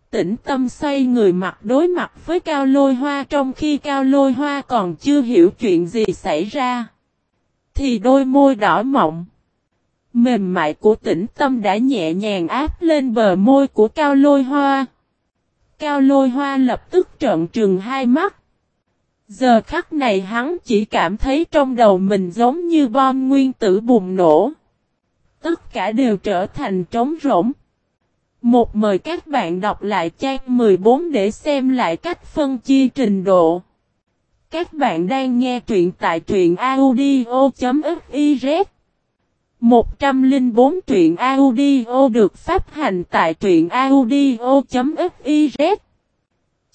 tĩnh tâm xoay người mặt đối mặt với Cao Lôi Hoa trong khi Cao Lôi Hoa còn chưa hiểu chuyện gì xảy ra. Thì đôi môi đỏ mọng. Mềm mại của tĩnh tâm đã nhẹ nhàng áp lên bờ môi của Cao Lôi Hoa. Cao Lôi Hoa lập tức trợn trừng hai mắt. Giờ khắc này hắn chỉ cảm thấy trong đầu mình giống như bom nguyên tử bùng nổ. Tất cả đều trở thành trống rỗng. Một mời các bạn đọc lại trang 14 để xem lại cách phân chia trình độ. Các bạn đang nghe truyện tại truyện audio.fiz 104 truyện audio được phát hành tại truyện audio.fiz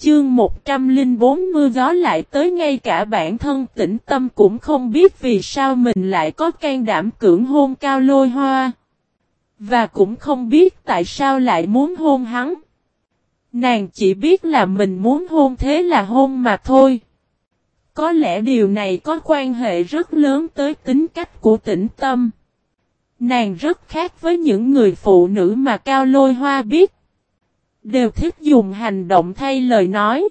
Chương 104 mưa gió lại tới ngay cả bản thân tĩnh tâm cũng không biết vì sao mình lại có can đảm cưỡng hôn cao lôi hoa. Và cũng không biết tại sao lại muốn hôn hắn. Nàng chỉ biết là mình muốn hôn thế là hôn mà thôi. Có lẽ điều này có quan hệ rất lớn tới tính cách của tĩnh tâm. Nàng rất khác với những người phụ nữ mà Cao Lôi Hoa biết. Đều thích dùng hành động thay lời nói.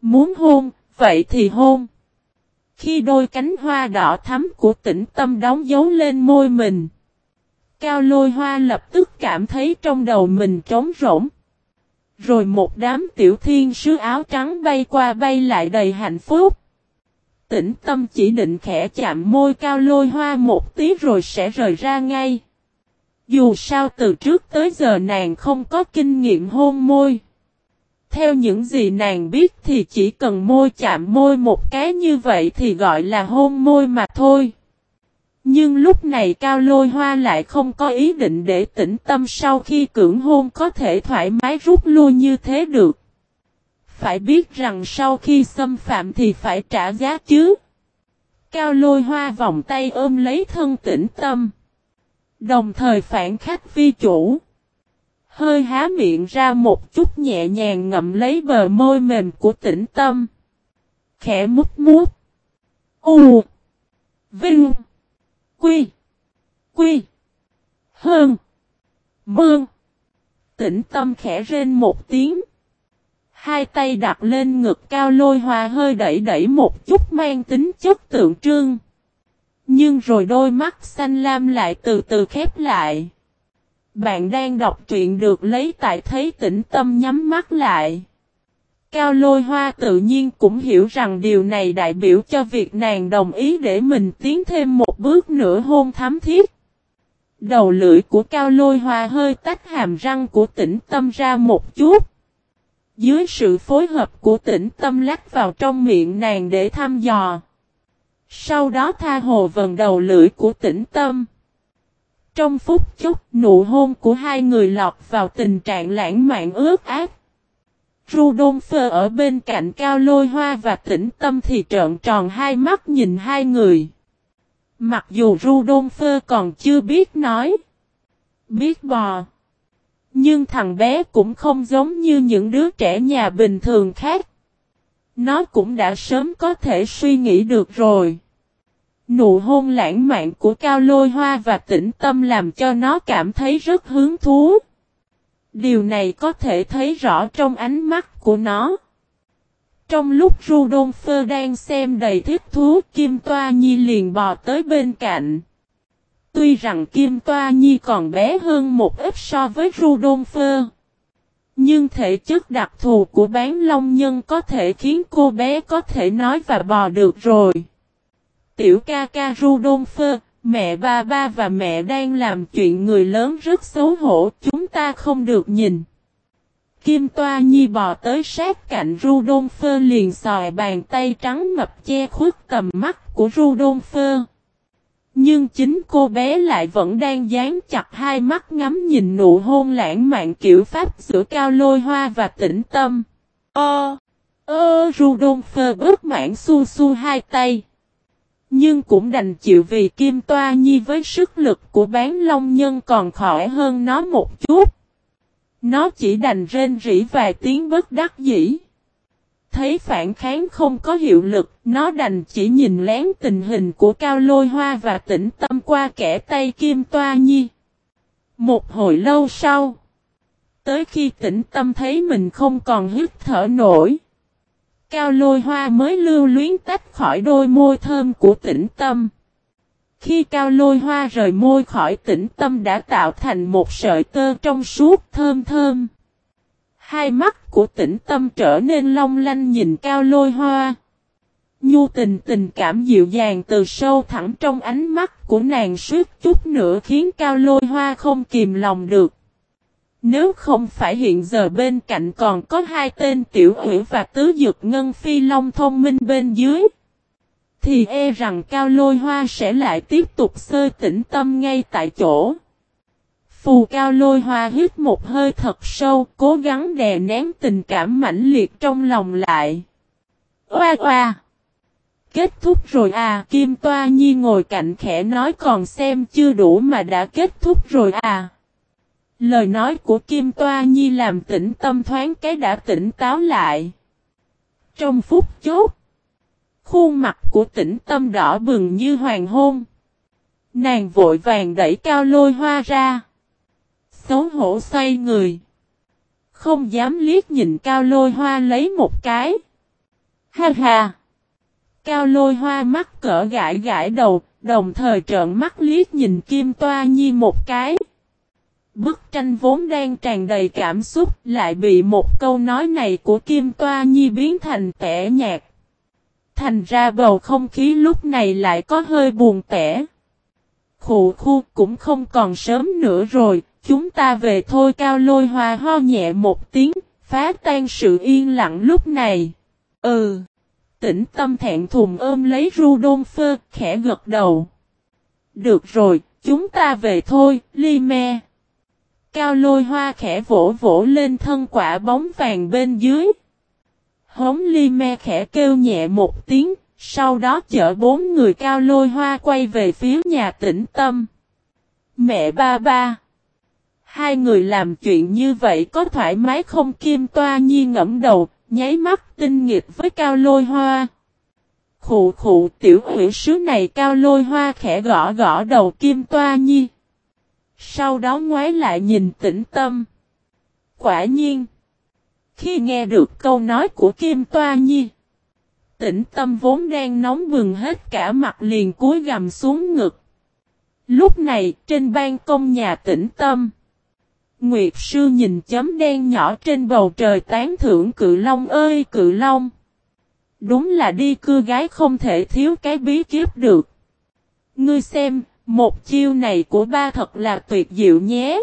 Muốn hôn, vậy thì hôn. Khi đôi cánh hoa đỏ thắm của tĩnh tâm đóng dấu lên môi mình. Cao lôi hoa lập tức cảm thấy trong đầu mình trống rỗng. Rồi một đám tiểu thiên sứ áo trắng bay qua bay lại đầy hạnh phúc. Tĩnh tâm chỉ định khẽ chạm môi cao lôi hoa một tí rồi sẽ rời ra ngay. Dù sao từ trước tới giờ nàng không có kinh nghiệm hôn môi. Theo những gì nàng biết thì chỉ cần môi chạm môi một cái như vậy thì gọi là hôn môi mà thôi. Nhưng lúc này Cao Lôi Hoa lại không có ý định để tĩnh tâm sau khi cưỡng hôn có thể thoải mái rút lui như thế được. Phải biết rằng sau khi xâm phạm thì phải trả giá chứ. Cao Lôi Hoa vòng tay ôm lấy thân tĩnh tâm. Đồng thời phản khách vi chủ. Hơi há miệng ra một chút nhẹ nhàng ngậm lấy bờ môi mềm của tĩnh tâm. Khẽ mút mút. U. Vinh. Quy. Quy. Hơn. Mương. Tĩnh tâm khẽ rên một tiếng. Hai tay đặt lên ngực cao lôi hoa hơi đẩy đẩy một chút mang tính chất tượng trưng. Nhưng rồi đôi mắt xanh lam lại từ từ khép lại. Bạn đang đọc truyện được lấy tại thấy tĩnh tâm nhắm mắt lại. Cao lôi hoa tự nhiên cũng hiểu rằng điều này đại biểu cho việc nàng đồng ý để mình tiến thêm một bước nữa hôn thám thiết. Đầu lưỡi của cao lôi hoa hơi tách hàm răng của tĩnh tâm ra một chút. Dưới sự phối hợp của tĩnh tâm lách vào trong miệng nàng để thăm dò. Sau đó tha hồ vần đầu lưỡi của tĩnh tâm. Trong phút chốc, nụ hôn của hai người lọt vào tình trạng lãng mạn ướt ác. Rudolfo ở bên cạnh cao lôi hoa và tĩnh tâm thì trợn tròn hai mắt nhìn hai người. Mặc dù Rudolfo còn chưa biết nói. Biết bò. Nhưng thằng bé cũng không giống như những đứa trẻ nhà bình thường khác. Nó cũng đã sớm có thể suy nghĩ được rồi. Nụ hôn lãng mạn của Cao Lôi Hoa và tĩnh tâm làm cho nó cảm thấy rất hứng thú. Điều này có thể thấy rõ trong ánh mắt của nó. Trong lúc Rudolfo đang xem đầy thích thú, Kim Toa Nhi liền bò tới bên cạnh. Tuy rằng Kim Toa Nhi còn bé hơn một ít so với Rudolfo. Nhưng thể chất đặc thù của bán long nhân có thể khiến cô bé có thể nói và bò được rồi. Tiểu ca ca Rudolfo, mẹ ba ba và mẹ đang làm chuyện người lớn rất xấu hổ, chúng ta không được nhìn. Kim Toa Nhi bò tới sát cạnh Rudolfo liền sòi bàn tay trắng mập che khuất tầm mắt của Rudolfo. Nhưng chính cô bé lại vẫn đang dán chặt hai mắt ngắm nhìn nụ hôn lãng mạn kiểu pháp giữa cao lôi hoa và tĩnh tâm. Ờ, ơ! Ơ! Rudolfo ướt mãn su su hai tay. Nhưng cũng đành chịu vì Kim Toa Nhi với sức lực của bán long nhân còn khỏi hơn nó một chút. Nó chỉ đành rên rỉ vài tiếng bất đắc dĩ. Thấy phản kháng không có hiệu lực, nó đành chỉ nhìn lén tình hình của Cao Lôi Hoa và tĩnh tâm qua kẻ tay Kim Toa Nhi. Một hồi lâu sau, tới khi tĩnh tâm thấy mình không còn hít thở nổi, Cao Lôi Hoa mới lưu luyến tách khỏi đôi môi thơm của tĩnh tâm. Khi cao lôi hoa rời môi khỏi tĩnh tâm đã tạo thành một sợi tơ trong suốt thơm thơm. Hai mắt của tĩnh tâm trở nên long lanh nhìn cao lôi hoa. Nhu tình tình cảm dịu dàng từ sâu thẳng trong ánh mắt của nàng suốt chút nữa khiến cao lôi hoa không kìm lòng được. Nếu không phải hiện giờ bên cạnh còn có hai tên tiểu hữu và tứ dược ngân phi long thông minh bên dưới. Thì e rằng cao lôi hoa sẽ lại tiếp tục sơi tĩnh tâm ngay tại chỗ. Phù cao lôi hoa hít một hơi thật sâu, cố gắng đè nén tình cảm mãnh liệt trong lòng lại. Oa oa! Kết thúc rồi à, Kim Toa Nhi ngồi cạnh khẽ nói còn xem chưa đủ mà đã kết thúc rồi à. Lời nói của Kim Toa Nhi làm tỉnh tâm thoáng cái đã tỉnh táo lại. Trong phút chốt, khuôn mặt của tỉnh tâm đỏ bừng như hoàng hôn. Nàng vội vàng đẩy cao lôi hoa ra. Xấu hổ xoay người. Không dám liếc nhìn cao lôi hoa lấy một cái. Ha ha! Cao lôi hoa mắt cỡ gãi gãi đầu, đồng thời trợn mắt liếc nhìn Kim Toa Nhi một cái. Bức tranh vốn đang tràn đầy cảm xúc lại bị một câu nói này của Kim Toa Nhi biến thành tẻ nhạt. Thành ra bầu không khí lúc này lại có hơi buồn tẻ. Khụ khu cũng không còn sớm nữa rồi, chúng ta về thôi cao lôi hoa ho nhẹ một tiếng, phá tan sự yên lặng lúc này. Ừ. Tĩnh tâm thẹn thùng ôm lấy Rudolfo, khẽ gật đầu. Được rồi, chúng ta về thôi, ly me. Cao lôi hoa khẽ vỗ vỗ lên thân quả bóng vàng bên dưới. Hống ly me khẽ kêu nhẹ một tiếng, sau đó chở bốn người cao lôi hoa quay về phía nhà tĩnh tâm. Mẹ ba ba. Hai người làm chuyện như vậy có thoải mái không Kim Toa Nhi ngẫm đầu, nháy mắt tinh nghịch với cao lôi hoa. Khụ khụ tiểu huyển sứ này cao lôi hoa khẽ gõ gõ đầu Kim Toa Nhi. Sau đó ngoái lại nhìn tĩnh tâm. Quả nhiên. Khi nghe được câu nói của Kim Toa Nhi. Tĩnh tâm vốn đang nóng bừng hết cả mặt liền cúi gầm xuống ngực. Lúc này trên ban công nhà tĩnh tâm. Nguyệt sư nhìn chấm đen nhỏ trên bầu trời tán thưởng cự long ơi cự long. Đúng là đi cưa gái không thể thiếu cái bí kiếp được. Ngươi xem, một chiêu này của ba thật là tuyệt diệu nhé.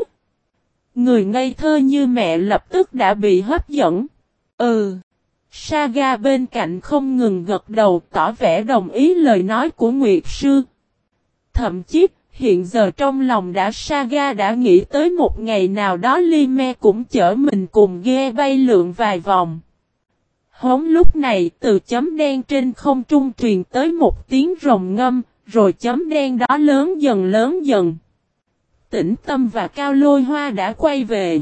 Người ngây thơ như mẹ lập tức đã bị hấp dẫn. Ừ. Saga bên cạnh không ngừng gật đầu tỏ vẻ đồng ý lời nói của Nguyệt Sư. Thậm chí, hiện giờ trong lòng đã Saga đã nghĩ tới một ngày nào đó Lime cũng chở mình cùng ghe bay lượn vài vòng. Hống lúc này từ chấm đen trên không trung truyền tới một tiếng rồng ngâm, rồi chấm đen đó lớn dần lớn dần. Tĩnh tâm và cao lôi hoa đã quay về.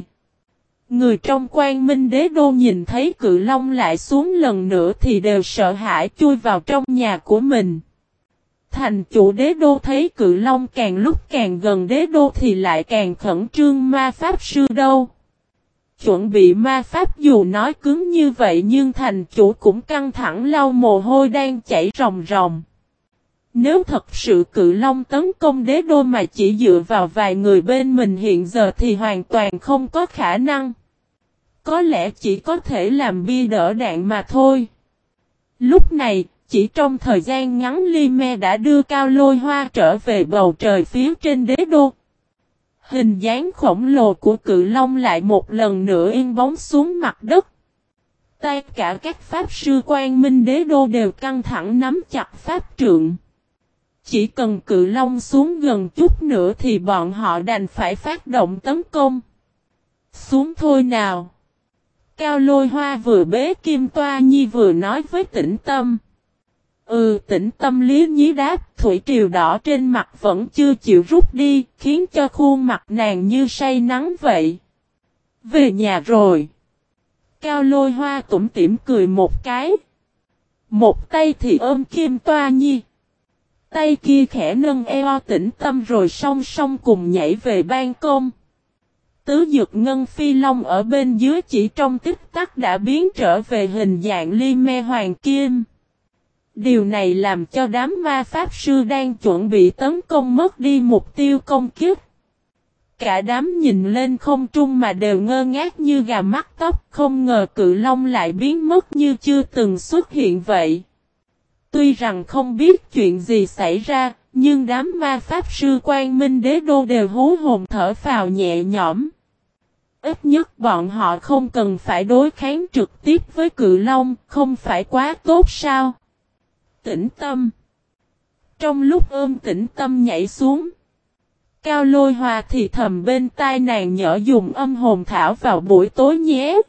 Người trong quan minh đế đô nhìn thấy cự long lại xuống lần nữa thì đều sợ hãi chui vào trong nhà của mình. Thành chủ đế đô thấy cự long càng lúc càng gần đế đô thì lại càng khẩn trương ma pháp sư đâu. Chuẩn bị ma pháp dù nói cứng như vậy nhưng thành chủ cũng căng thẳng lau mồ hôi đang chảy ròng ròng. Nếu thật sự cự long tấn công đế đô mà chỉ dựa vào vài người bên mình hiện giờ thì hoàn toàn không có khả năng. Có lẽ chỉ có thể làm bia đỡ đạn mà thôi. Lúc này, chỉ trong thời gian ngắn Lime đã đưa cao lôi hoa trở về bầu trời phía trên đế đô. Hình dáng khổng lồ của cự long lại một lần nữa yên bóng xuống mặt đất. Tất cả các pháp sư quan minh đế đô đều căng thẳng nắm chặt pháp trượng. Chỉ cần cự long xuống gần chút nữa thì bọn họ đành phải phát động tấn công. Xuống thôi nào. Cao lôi hoa vừa bế kim toa nhi vừa nói với tĩnh tâm. Ừ tĩnh tâm lý nhí đáp, thủy triều đỏ trên mặt vẫn chưa chịu rút đi, khiến cho khuôn mặt nàng như say nắng vậy. Về nhà rồi. Cao lôi hoa tủm tỉm cười một cái. Một tay thì ôm kim toa nhi. Tay kia khẽ nâng eo tĩnh tâm rồi song song cùng nhảy về ban công. Tứ dược ngân phi long ở bên dưới chỉ trong tích tắc đã biến trở về hình dạng ly me hoàng kim. Điều này làm cho đám ma pháp sư đang chuẩn bị tấn công mất đi mục tiêu công kiếp. Cả đám nhìn lên không trung mà đều ngơ ngác như gà mắt tóc, không ngờ cự long lại biến mất như chưa từng xuất hiện vậy. Tuy rằng không biết chuyện gì xảy ra, nhưng đám ma pháp sư quan minh đế đô đều hú hồn thở phào nhẹ nhõm. Ít nhất bọn họ không cần phải đối kháng trực tiếp với cự long, không phải quá tốt sao? Tĩnh tâm Trong lúc ôm tĩnh tâm nhảy xuống, Cao lôi hòa thì thầm bên tai nàng nhỏ dùng âm hồn thảo vào buổi tối nhé.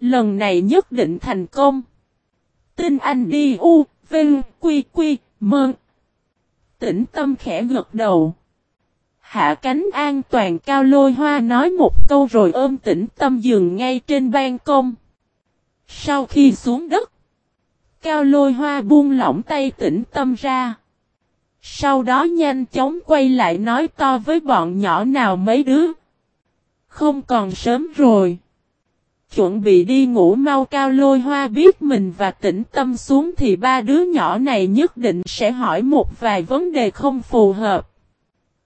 Lần này nhất định thành công. Tin anh đi u, vinh, quy quy, mơ. Tĩnh tâm khẽ gật đầu. Hạ cánh an toàn cao lôi hoa nói một câu rồi ôm tĩnh tâm dừng ngay trên ban công. Sau khi xuống đất, cao lôi hoa buông lỏng tay tĩnh tâm ra. Sau đó nhanh chóng quay lại nói to với bọn nhỏ nào mấy đứa. Không còn sớm rồi. Chuẩn bị đi ngủ mau cao lôi hoa biết mình và tĩnh tâm xuống thì ba đứa nhỏ này nhất định sẽ hỏi một vài vấn đề không phù hợp.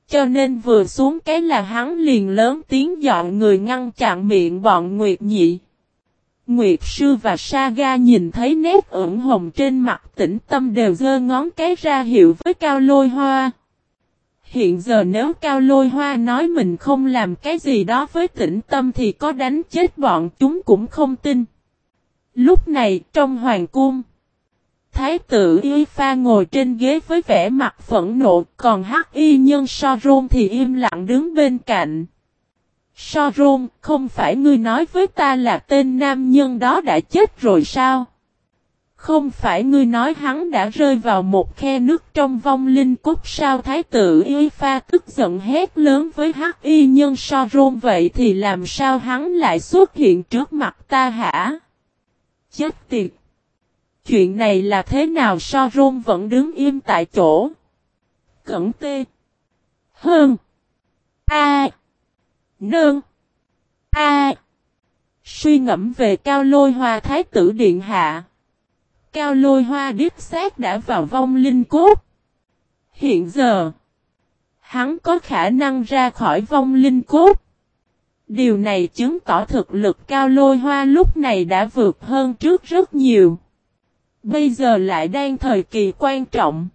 Cho nên vừa xuống cái là hắn liền lớn tiếng dọn người ngăn chặn miệng bọn Nguyệt Nhị. Nguyệt Sư và Saga nhìn thấy nét ửng hồng trên mặt tĩnh tâm đều giơ ngón cái ra hiệu với Cao Lôi Hoa. Hiện giờ nếu Cao Lôi Hoa nói mình không làm cái gì đó với tĩnh tâm thì có đánh chết bọn chúng cũng không tin. Lúc này trong hoàng cung, Thái tử Y Pha ngồi trên ghế với vẻ mặt phẫn nộ, còn Hắc Y nhân So Rôn thì im lặng đứng bên cạnh. So Rôn, không phải ngươi nói với ta là tên nam nhân đó đã chết rồi sao? Không phải ngươi nói hắn đã rơi vào một khe nước trong vong linh cốt sao thái tử y pha tức giận hét lớn với hắc y nhân so rôn vậy thì làm sao hắn lại xuất hiện trước mặt ta hả? Chết tiệt! Chuyện này là thế nào so rôn vẫn đứng im tại chỗ? Cẩn tê! Hơn! A! Nương! A! Suy ngẫm về cao lôi hoa thái tử điện hạ. Cao lôi hoa điếp xác đã vào vong linh cốt. Hiện giờ, hắn có khả năng ra khỏi vong linh cốt. Điều này chứng tỏ thực lực cao lôi hoa lúc này đã vượt hơn trước rất nhiều. Bây giờ lại đang thời kỳ quan trọng.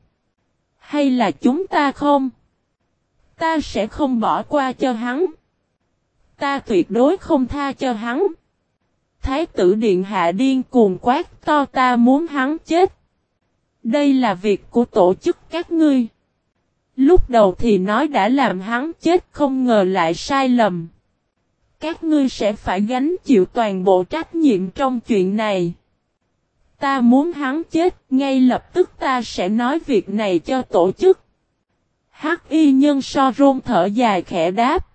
Hay là chúng ta không? Ta sẽ không bỏ qua cho hắn. Ta tuyệt đối không tha cho hắn. Thái tử điện hạ điên cuồng quát to ta muốn hắn chết. Đây là việc của tổ chức các ngươi. Lúc đầu thì nói đã làm hắn chết không ngờ lại sai lầm. Các ngươi sẽ phải gánh chịu toàn bộ trách nhiệm trong chuyện này. Ta muốn hắn chết, ngay lập tức ta sẽ nói việc này cho tổ chức. Hắc y nhân so rôn thở dài khẽ đáp.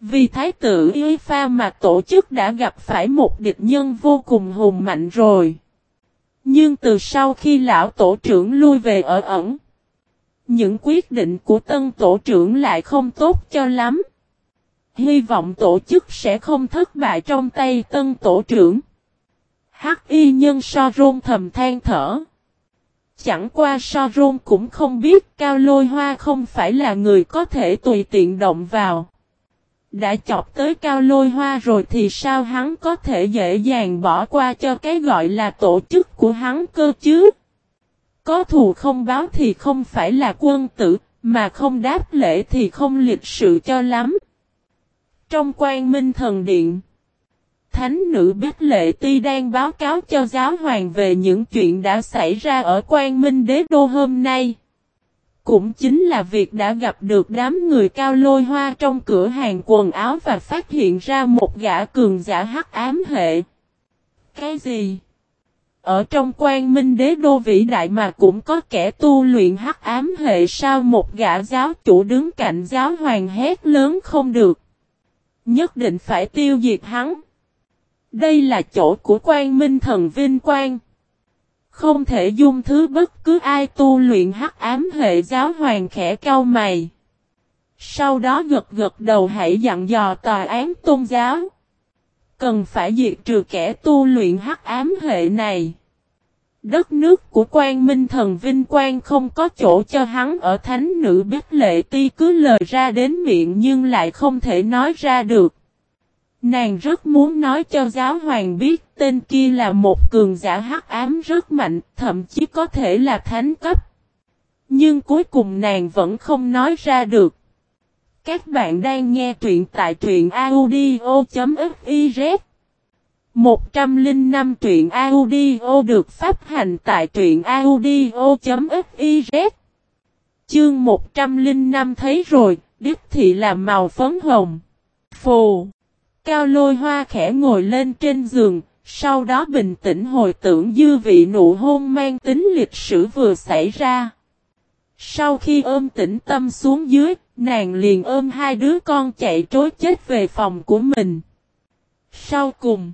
Vì thái tử y pha mà tổ chức đã gặp phải một địch nhân vô cùng hùng mạnh rồi. Nhưng từ sau khi lão tổ trưởng lui về ở ẩn, những quyết định của tân tổ trưởng lại không tốt cho lắm. Hy vọng tổ chức sẽ không thất bại trong tay tân tổ trưởng. Hắc y nhân so rôn thầm than thở. Chẳng qua so rôn cũng không biết cao lôi hoa không phải là người có thể tùy tiện động vào. Đã chọc tới cao lôi hoa rồi thì sao hắn có thể dễ dàng bỏ qua cho cái gọi là tổ chức của hắn cơ chứ? Có thù không báo thì không phải là quân tử, mà không đáp lễ thì không lịch sự cho lắm. Trong quan minh thần điện, thánh nữ Bích Lệ Ti đang báo cáo cho giáo hoàng về những chuyện đã xảy ra ở quan minh đế đô hôm nay. Cũng chính là việc đã gặp được đám người cao lôi hoa trong cửa hàng quần áo và phát hiện ra một gã cường giả hắc ám hệ. Cái gì? Ở trong quan minh đế đô vĩ đại mà cũng có kẻ tu luyện hắc ám hệ sao một gã giáo chủ đứng cạnh giáo hoàng hét lớn không được. Nhất định phải tiêu diệt hắn. Đây là chỗ của quan minh thần vinh quang. Không thể dung thứ bất cứ ai tu luyện hắc ám hệ giáo hoàng khẽ cao mày. Sau đó gật gật đầu hãy dặn dò tòa án tôn giáo. Cần phải diệt trừ kẻ tu luyện hắc ám hệ này. Đất nước của quan minh thần vinh quang không có chỗ cho hắn ở thánh nữ biết lệ ti cứ lời ra đến miệng nhưng lại không thể nói ra được. Nàng rất muốn nói cho giáo hoàng biết tên kia là một cường giả hắc ám rất mạnh, thậm chí có thể là thánh cấp. Nhưng cuối cùng nàng vẫn không nói ra được. Các bạn đang nghe truyện tại truyện audio.fiz 105 truyện audio được phát hành tại truyện audio.fiz Chương 105 thấy rồi, đích thị là màu phấn hồng. Phù Cao lôi hoa khẽ ngồi lên trên giường, sau đó bình tĩnh hồi tưởng dư vị nụ hôn mang tính lịch sử vừa xảy ra. Sau khi ôm tĩnh tâm xuống dưới, nàng liền ôm hai đứa con chạy trối chết về phòng của mình. Sau cùng,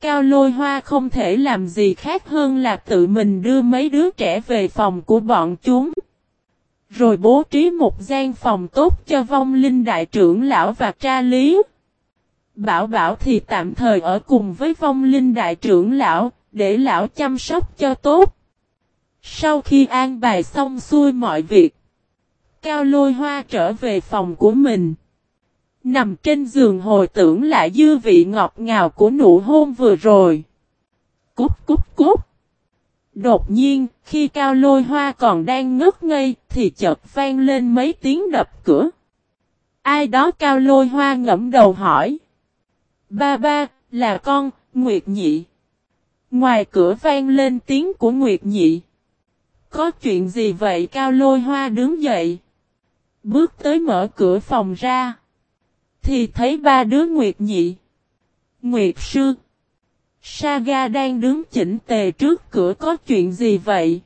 Cao lôi hoa không thể làm gì khác hơn là tự mình đưa mấy đứa trẻ về phòng của bọn chúng. Rồi bố trí một gian phòng tốt cho vong linh đại trưởng lão và tra lý. Bảo bảo thì tạm thời ở cùng với vong linh đại trưởng lão, để lão chăm sóc cho tốt. Sau khi an bài xong xuôi mọi việc, Cao lôi hoa trở về phòng của mình. Nằm trên giường hồi tưởng lại dư vị ngọt ngào của nụ hôn vừa rồi. Cúp cúp cúp. Đột nhiên, khi cao lôi hoa còn đang ngất ngây, thì chợt vang lên mấy tiếng đập cửa. Ai đó cao lôi hoa ngẫm đầu hỏi. Ba ba, là con, Nguyệt Nhị. Ngoài cửa vang lên tiếng của Nguyệt Nhị. Có chuyện gì vậy Cao Lôi Hoa đứng dậy. Bước tới mở cửa phòng ra. Thì thấy ba đứa Nguyệt Nhị. Nguyệt Sư. Saga đang đứng chỉnh tề trước cửa có chuyện gì vậy?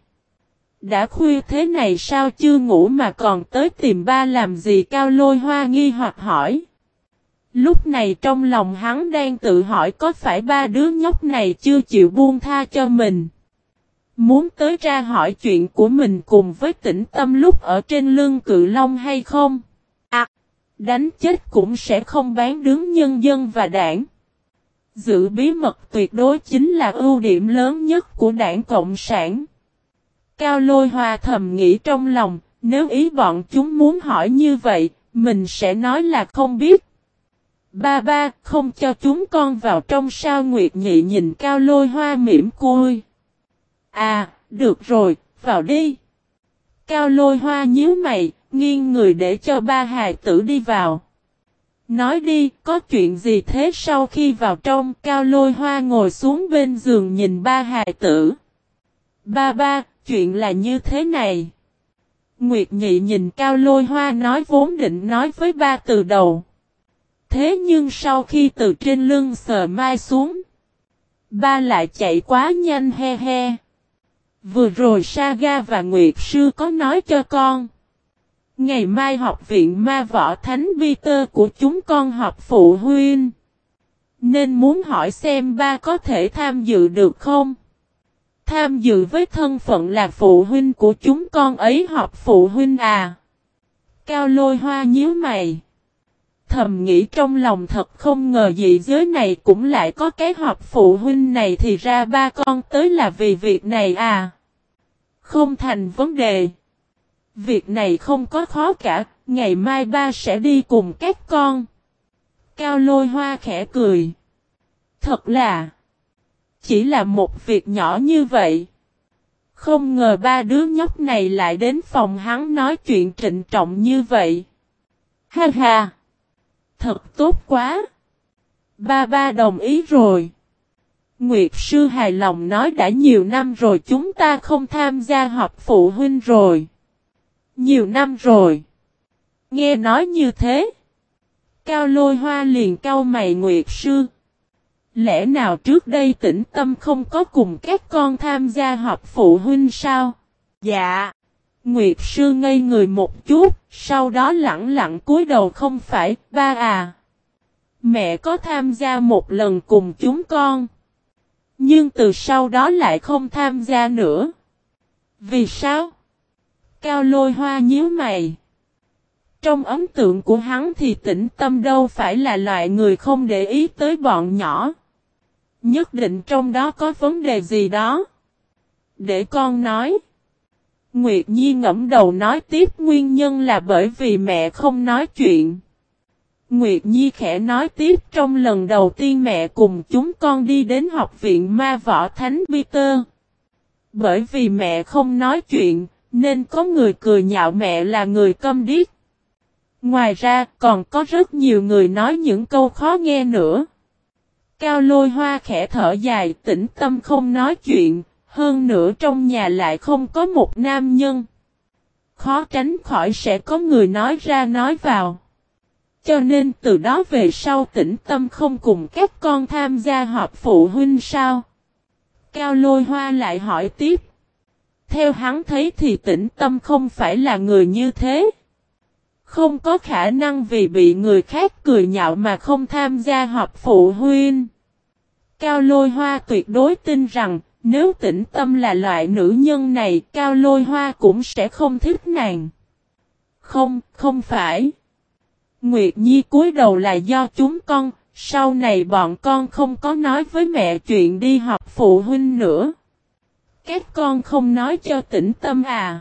Đã khuya thế này sao chưa ngủ mà còn tới tìm ba làm gì cao lôi hoa nghi hoặc hỏi. Lúc này trong lòng hắn đang tự hỏi có phải ba đứa nhóc này chưa chịu buông tha cho mình. Muốn tới ra hỏi chuyện của mình cùng với tĩnh tâm lúc ở trên lưng cự long hay không? À, đánh chết cũng sẽ không bán đứng nhân dân và đảng. Giữ bí mật tuyệt đối chính là ưu điểm lớn nhất của đảng Cộng sản. Cao lôi hòa thầm nghĩ trong lòng, nếu ý bọn chúng muốn hỏi như vậy, mình sẽ nói là không biết. Ba ba, không cho chúng con vào trong sao Nguyệt Nhị nhìn cao lôi hoa mỉm côi. À, được rồi, vào đi. Cao lôi hoa nhíu mày, nghiêng người để cho ba hài tử đi vào. Nói đi, có chuyện gì thế sau khi vào trong, cao lôi hoa ngồi xuống bên giường nhìn ba hài tử. Ba ba, chuyện là như thế này. Nguyệt Nhị nhìn cao lôi hoa nói vốn định nói với ba từ đầu. Thế nhưng sau khi từ trên lưng sờ mai xuống, ba lại chạy quá nhanh he he. Vừa rồi Saga và Nguyệt Sư có nói cho con. Ngày mai học viện ma võ thánh vi tơ của chúng con học phụ huynh. Nên muốn hỏi xem ba có thể tham dự được không? Tham dự với thân phận là phụ huynh của chúng con ấy học phụ huynh à? Cao lôi hoa nhíu mày. Thầm nghĩ trong lòng thật không ngờ gì giới này cũng lại có cái họp phụ huynh này thì ra ba con tới là vì việc này à? Không thành vấn đề. Việc này không có khó cả, ngày mai ba sẽ đi cùng các con. Cao lôi hoa khẽ cười. Thật là, chỉ là một việc nhỏ như vậy. Không ngờ ba đứa nhóc này lại đến phòng hắn nói chuyện trịnh trọng như vậy. Ha ha! Thật tốt quá! Ba ba đồng ý rồi. Nguyệt sư hài lòng nói đã nhiều năm rồi chúng ta không tham gia họp phụ huynh rồi. Nhiều năm rồi. Nghe nói như thế. Cao lôi hoa liền cau mày Nguyệt sư. Lẽ nào trước đây tĩnh tâm không có cùng các con tham gia họp phụ huynh sao? Dạ. Nguyệt sư ngây người một chút, sau đó lặng lặng cúi đầu không phải, ba à. Mẹ có tham gia một lần cùng chúng con. Nhưng từ sau đó lại không tham gia nữa. Vì sao? Cao lôi hoa nhíu mày. Trong ấn tượng của hắn thì tĩnh tâm đâu phải là loại người không để ý tới bọn nhỏ. Nhất định trong đó có vấn đề gì đó. Để con nói. Nguyệt Nhi ngẫm đầu nói tiếp nguyên nhân là bởi vì mẹ không nói chuyện. Nguyệt Nhi khẽ nói tiếp trong lần đầu tiên mẹ cùng chúng con đi đến học viện ma võ Thánh Peter. Bởi vì mẹ không nói chuyện, nên có người cười nhạo mẹ là người câm điếc. Ngoài ra còn có rất nhiều người nói những câu khó nghe nữa. Cao lôi hoa khẽ thở dài tĩnh tâm không nói chuyện, hơn nữa trong nhà lại không có một nam nhân. Khó tránh khỏi sẽ có người nói ra nói vào. Cho nên từ đó về sau tĩnh tâm không cùng các con tham gia họp phụ huynh sao? Cao lôi hoa lại hỏi tiếp. Theo hắn thấy thì tĩnh tâm không phải là người như thế. Không có khả năng vì bị người khác cười nhạo mà không tham gia họp phụ huynh. Cao lôi hoa tuyệt đối tin rằng nếu tĩnh tâm là loại nữ nhân này cao lôi hoa cũng sẽ không thích nàng. Không, không phải. Nguyệt Nhi cúi đầu là do chúng con, sau này bọn con không có nói với mẹ chuyện đi học phụ huynh nữa. Các con không nói cho tĩnh tâm à.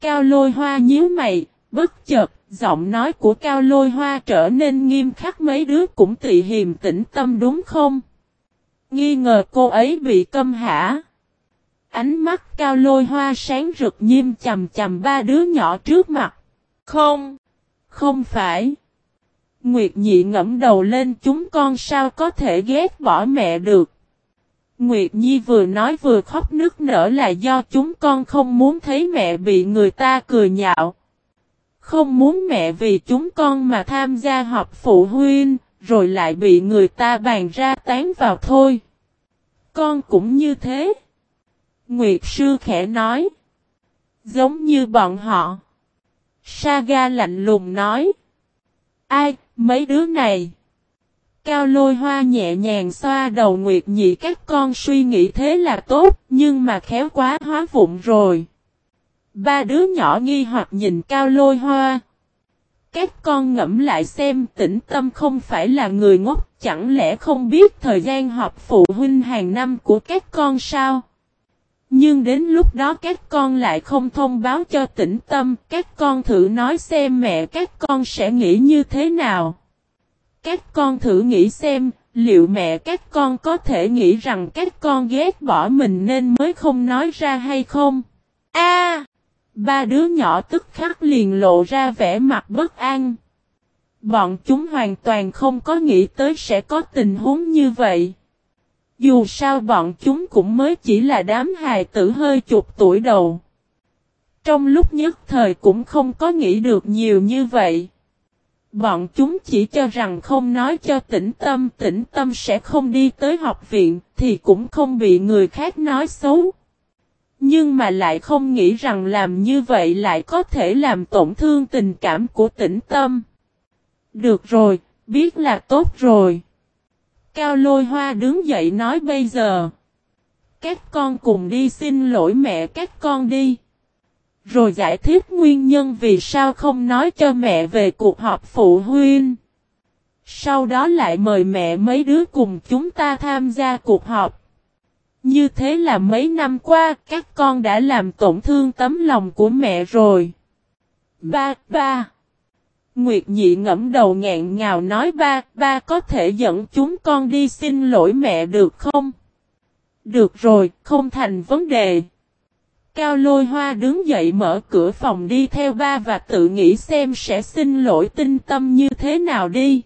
Cao lôi hoa nhíu mày, bất chợt, giọng nói của cao lôi hoa trở nên nghiêm khắc mấy đứa cũng tị hiềm tĩnh tâm đúng không? Nghi ngờ cô ấy bị câm hả? Ánh mắt cao lôi hoa sáng rực nhiêm chầm chầm ba đứa nhỏ trước mặt. Không, không phải. Nguyệt nhị ngẫm đầu lên chúng con sao có thể ghét bỏ mẹ được. Nguyệt Nhi vừa nói vừa khóc nức nở là do chúng con không muốn thấy mẹ bị người ta cười nhạo. Không muốn mẹ vì chúng con mà tham gia họp phụ huynh, rồi lại bị người ta bàn ra tán vào thôi. con cũng như thế. Nguyệt sư khẽ nói. Giống như bọn họ. Saga lạnh lùng nói. Ai, mấy đứa này? Cao lôi hoa nhẹ nhàng xoa đầu Nguyệt nhị các con suy nghĩ thế là tốt, nhưng mà khéo quá hóa vụn rồi. Ba đứa nhỏ nghi hoặc nhìn cao lôi hoa. Các con ngẫm lại xem tĩnh tâm không phải là người ngốc, chẳng lẽ không biết thời gian họp phụ huynh hàng năm của các con sao? Nhưng đến lúc đó các con lại không thông báo cho tĩnh tâm, các con thử nói xem mẹ các con sẽ nghĩ như thế nào. Các con thử nghĩ xem, liệu mẹ các con có thể nghĩ rằng các con ghét bỏ mình nên mới không nói ra hay không? Ba đứa nhỏ tức khắc liền lộ ra vẻ mặt bất an. Bọn chúng hoàn toàn không có nghĩ tới sẽ có tình huống như vậy. Dù sao bọn chúng cũng mới chỉ là đám hài tử hơi chục tuổi đầu. Trong lúc nhất thời cũng không có nghĩ được nhiều như vậy. Bọn chúng chỉ cho rằng không nói cho tĩnh tâm tĩnh tâm sẽ không đi tới học viện, thì cũng không bị người khác nói xấu. Nhưng mà lại không nghĩ rằng làm như vậy lại có thể làm tổn thương tình cảm của tĩnh tâm. Được rồi, biết là tốt rồi. Cao lôi hoa đứng dậy nói bây giờ. Các con cùng đi xin lỗi mẹ các con đi. Rồi giải thích nguyên nhân vì sao không nói cho mẹ về cuộc họp phụ huynh. Sau đó lại mời mẹ mấy đứa cùng chúng ta tham gia cuộc họp. Như thế là mấy năm qua các con đã làm tổn thương tấm lòng của mẹ rồi. Ba, ba. Nguyệt nhị ngẫm đầu ngẹn ngào nói ba, ba có thể dẫn chúng con đi xin lỗi mẹ được không? Được rồi, không thành vấn đề. Cao lôi hoa đứng dậy mở cửa phòng đi theo ba và tự nghĩ xem sẽ xin lỗi tinh tâm như thế nào đi.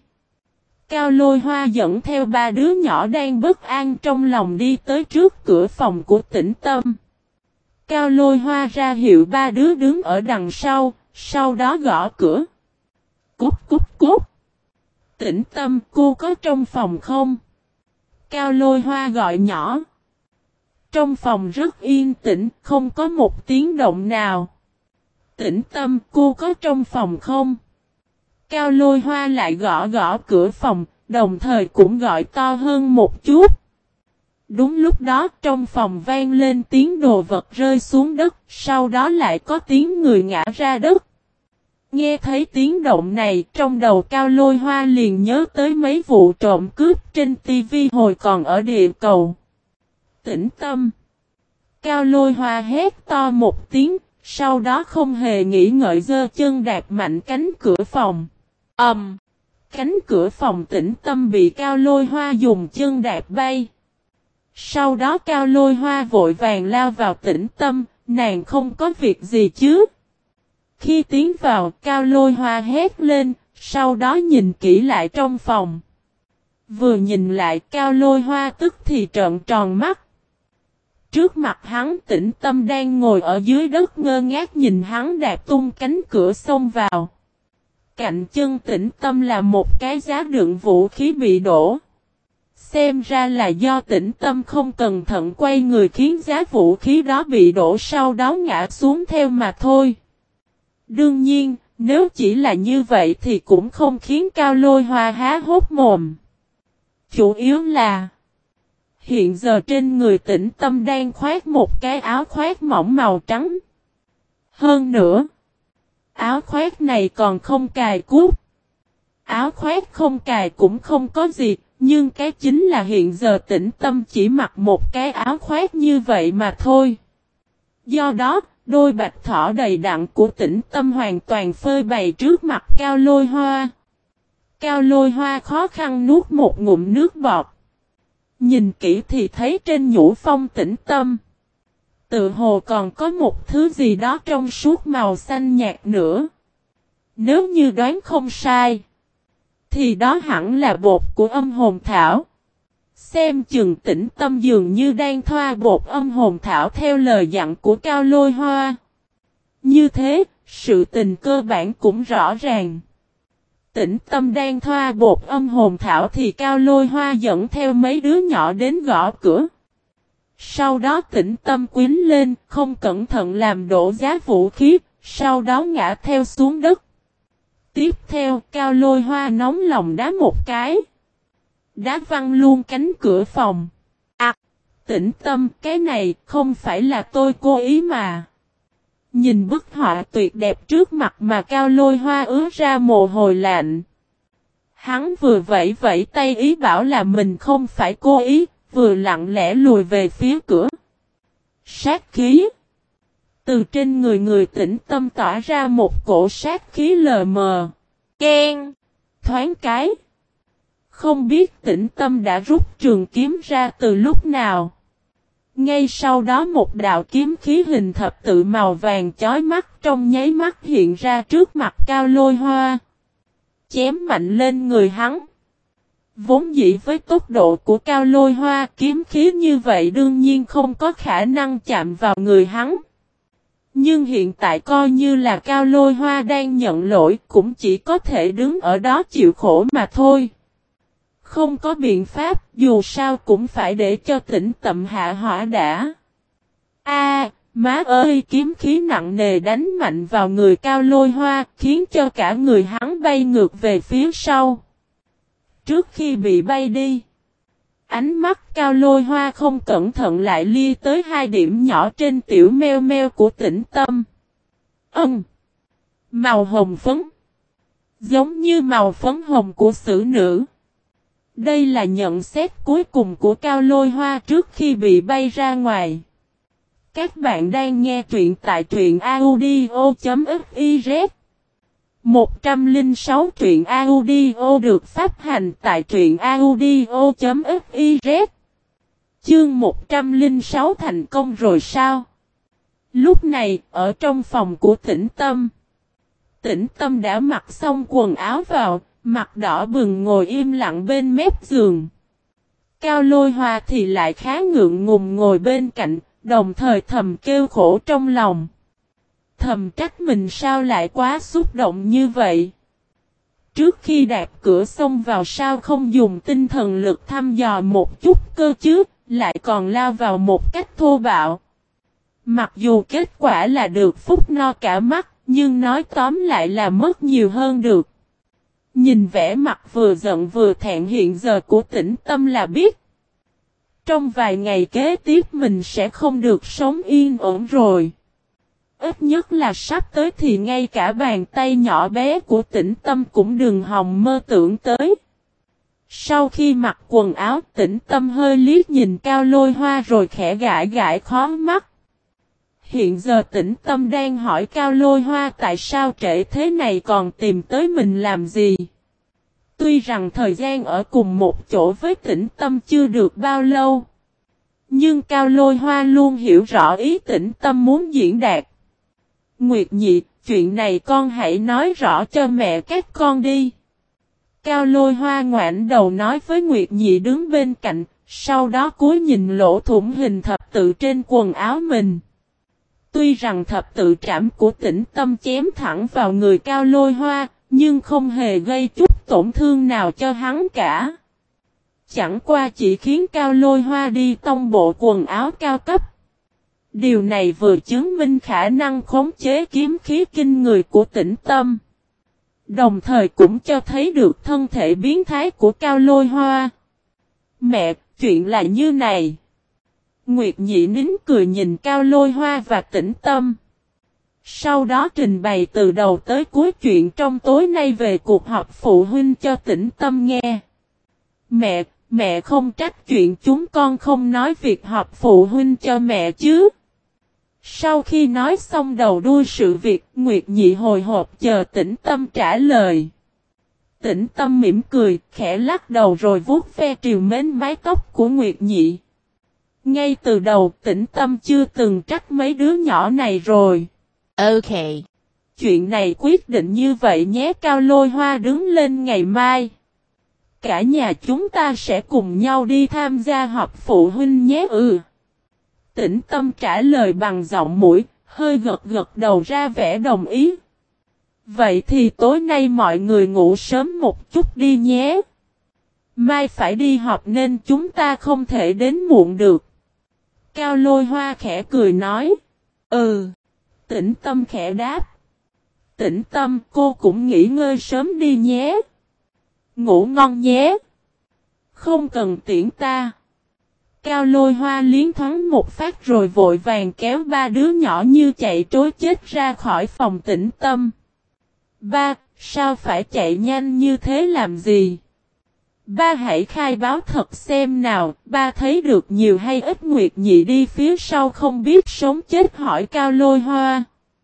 Cao lôi hoa dẫn theo ba đứa nhỏ đang bất an trong lòng đi tới trước cửa phòng của tĩnh tâm. Cao lôi hoa ra hiệu ba đứa đứng ở đằng sau, sau đó gõ cửa. Cút cút cút. Tĩnh tâm cô có trong phòng không? Cao lôi hoa gọi nhỏ. Trong phòng rất yên tĩnh, không có một tiếng động nào. Tĩnh tâm cô có trong phòng không? Cao lôi hoa lại gõ gõ cửa phòng, đồng thời cũng gọi to hơn một chút. Đúng lúc đó trong phòng vang lên tiếng đồ vật rơi xuống đất, sau đó lại có tiếng người ngã ra đất. Nghe thấy tiếng động này trong đầu cao lôi hoa liền nhớ tới mấy vụ trộm cướp trên tivi hồi còn ở địa cầu. Tĩnh tâm. Cao lôi hoa hét to một tiếng, sau đó không hề nghĩ ngợi dơ chân đạp mạnh cánh cửa phòng. Ẩm! Um, cánh cửa phòng tĩnh tâm bị cao lôi hoa dùng chân đạp bay. Sau đó cao lôi hoa vội vàng lao vào tĩnh tâm, nàng không có việc gì chứ. Khi tiến vào, cao lôi hoa hét lên, sau đó nhìn kỹ lại trong phòng. Vừa nhìn lại cao lôi hoa tức thì trợn tròn mắt. Trước mặt hắn tĩnh tâm đang ngồi ở dưới đất ngơ ngác nhìn hắn đạp tung cánh cửa xông vào. Cạnh chân tĩnh tâm là một cái giá đựng vũ khí bị đổ. Xem ra là do tĩnh tâm không cẩn thận quay người khiến giá vũ khí đó bị đổ sau đó ngã xuống theo mà thôi. Đương nhiên, nếu chỉ là như vậy thì cũng không khiến cao lôi hoa há hốt mồm. Chủ yếu là Hiện giờ trên người tĩnh tâm đang khoét một cái áo khoét mỏng màu trắng. Hơn nữa, áo khoét này còn không cài cút. Áo khoét không cài cũng không có gì, nhưng cái chính là hiện giờ tĩnh tâm chỉ mặc một cái áo khoét như vậy mà thôi. Do đó, đôi bạch thỏ đầy đặn của tĩnh tâm hoàn toàn phơi bày trước mặt cao lôi hoa. Cao lôi hoa khó khăn nuốt một ngụm nước bọt. Nhìn kỹ thì thấy trên nhũ phong tĩnh tâm. Tự hồ còn có một thứ gì đó trong suốt màu xanh nhạt nữa. Nếu như đoán không sai. Thì đó hẳn là bột của âm hồn thảo. Xem chừng tĩnh tâm dường như đang thoa bột âm hồn thảo theo lời dặn của cao lôi hoa. Như thế, sự tình cơ bản cũng rõ ràng tĩnh tâm đang thoa bột âm hồn thảo thì cao lôi hoa dẫn theo mấy đứa nhỏ đến gõ cửa. Sau đó tĩnh tâm quyến lên, không cẩn thận làm đổ giá vũ khí, sau đó ngã theo xuống đất. Tiếp theo, cao lôi hoa nóng lòng đá một cái. Đá văng luôn cánh cửa phòng. À, tĩnh tâm, cái này không phải là tôi cố ý mà. Nhìn bức họa tuyệt đẹp trước mặt mà cao lôi hoa ứa ra mồ hôi lạnh. Hắn vừa vẫy vẫy tay ý bảo là mình không phải cố ý, vừa lặng lẽ lùi về phía cửa. Sát khí. Từ trên người người tĩnh tâm tỏa ra một cổ sát khí lờ mờ. Ken. Thoáng cái. Không biết tĩnh tâm đã rút trường kiếm ra từ lúc nào. Ngay sau đó một đạo kiếm khí hình thập tự màu vàng chói mắt trong nháy mắt hiện ra trước mặt cao lôi hoa. Chém mạnh lên người hắn. Vốn dĩ với tốc độ của cao lôi hoa kiếm khí như vậy đương nhiên không có khả năng chạm vào người hắn. Nhưng hiện tại coi như là cao lôi hoa đang nhận lỗi cũng chỉ có thể đứng ở đó chịu khổ mà thôi. Không có biện pháp dù sao cũng phải để cho tỉnh tậm hạ hỏa đã. A, má ơi kiếm khí nặng nề đánh mạnh vào người cao lôi hoa khiến cho cả người hắn bay ngược về phía sau. Trước khi bị bay đi. Ánh mắt cao lôi hoa không cẩn thận lại lia tới hai điểm nhỏ trên tiểu meo meo của tĩnh tâm. Ân. Màu hồng phấn. Giống như màu phấn hồng của sử nữ. Đây là nhận xét cuối cùng của cao lôi hoa trước khi bị bay ra ngoài. Các bạn đang nghe truyện tại truyện audio.fif 106 truyện audio được phát hành tại truyện audio.fiz Chương 106 thành công rồi sao? Lúc này, ở trong phòng của tĩnh tâm, tĩnh tâm đã mặc xong quần áo vào, mặt đỏ bừng ngồi im lặng bên mép giường. Cao lôi hoa thì lại khá ngượng ngùng ngồi bên cạnh, đồng thời thầm kêu khổ trong lòng. Thầm trách mình sao lại quá xúc động như vậy. Trước khi đạp cửa xông vào sao không dùng tinh thần lực thăm dò một chút cơ chứ, lại còn lao vào một cách thô bạo. Mặc dù kết quả là được phúc no cả mắt, nhưng nói tóm lại là mất nhiều hơn được. Nhìn vẻ mặt vừa giận vừa thẹn hiện giờ của tĩnh tâm là biết. Trong vài ngày kế tiếp mình sẽ không được sống yên ổn rồi. Ít nhất là sắp tới thì ngay cả bàn tay nhỏ bé của tĩnh tâm cũng đừng hòng mơ tưởng tới. Sau khi mặc quần áo, tĩnh tâm hơi liếc nhìn cao lôi hoa rồi khẽ gãi gãi khó mắt. Hiện giờ tĩnh tâm đang hỏi cao lôi hoa tại sao trễ thế này còn tìm tới mình làm gì. Tuy rằng thời gian ở cùng một chỗ với tĩnh tâm chưa được bao lâu. Nhưng cao lôi hoa luôn hiểu rõ ý tĩnh tâm muốn diễn đạt. Nguyệt nhị, chuyện này con hãy nói rõ cho mẹ các con đi. Cao lôi hoa ngoãn đầu nói với Nguyệt nhị đứng bên cạnh, sau đó cúi nhìn lỗ thủng hình thập tự trên quần áo mình. Tuy rằng thập tự trảm của tỉnh tâm chém thẳng vào người cao lôi hoa, nhưng không hề gây chút tổn thương nào cho hắn cả. Chẳng qua chỉ khiến cao lôi hoa đi tông bộ quần áo cao cấp. Điều này vừa chứng minh khả năng khống chế kiếm khí kinh người của tĩnh tâm. Đồng thời cũng cho thấy được thân thể biến thái của cao lôi hoa. Mẹ, chuyện là như này. Nguyệt nhị nín cười nhìn cao lôi hoa và tĩnh tâm. Sau đó trình bày từ đầu tới cuối chuyện trong tối nay về cuộc họp phụ huynh cho tĩnh tâm nghe. Mẹ, mẹ không trách chuyện chúng con không nói việc họp phụ huynh cho mẹ chứ. Sau khi nói xong đầu đuôi sự việc, Nguyệt Nhị hồi hộp chờ tĩnh tâm trả lời. Tĩnh tâm mỉm cười, khẽ lắc đầu rồi vuốt ve triều mến mái tóc của Nguyệt Nhị. Ngay từ đầu tĩnh tâm chưa từng trách mấy đứa nhỏ này rồi. Ok. Chuyện này quyết định như vậy nhé cao lôi hoa đứng lên ngày mai. Cả nhà chúng ta sẽ cùng nhau đi tham gia họp phụ huynh nhé ừ. Tĩnh tâm trả lời bằng giọng mũi, hơi gật gật đầu ra vẻ đồng ý. Vậy thì tối nay mọi người ngủ sớm một chút đi nhé. Mai phải đi họp nên chúng ta không thể đến muộn được. Cao lôi hoa khẽ cười nói. Ừ. Tĩnh tâm khẽ đáp. Tĩnh tâm cô cũng nghỉ ngơi sớm đi nhé. Ngủ ngon nhé. Không cần tiễn ta. Cao lôi hoa liến thoáng một phát rồi vội vàng kéo ba đứa nhỏ như chạy trối chết ra khỏi phòng tĩnh tâm. Ba, sao phải chạy nhanh như thế làm gì? Ba hãy khai báo thật xem nào, ba thấy được nhiều hay ít nguyệt nhị đi phía sau không biết sống chết hỏi cao lôi hoa.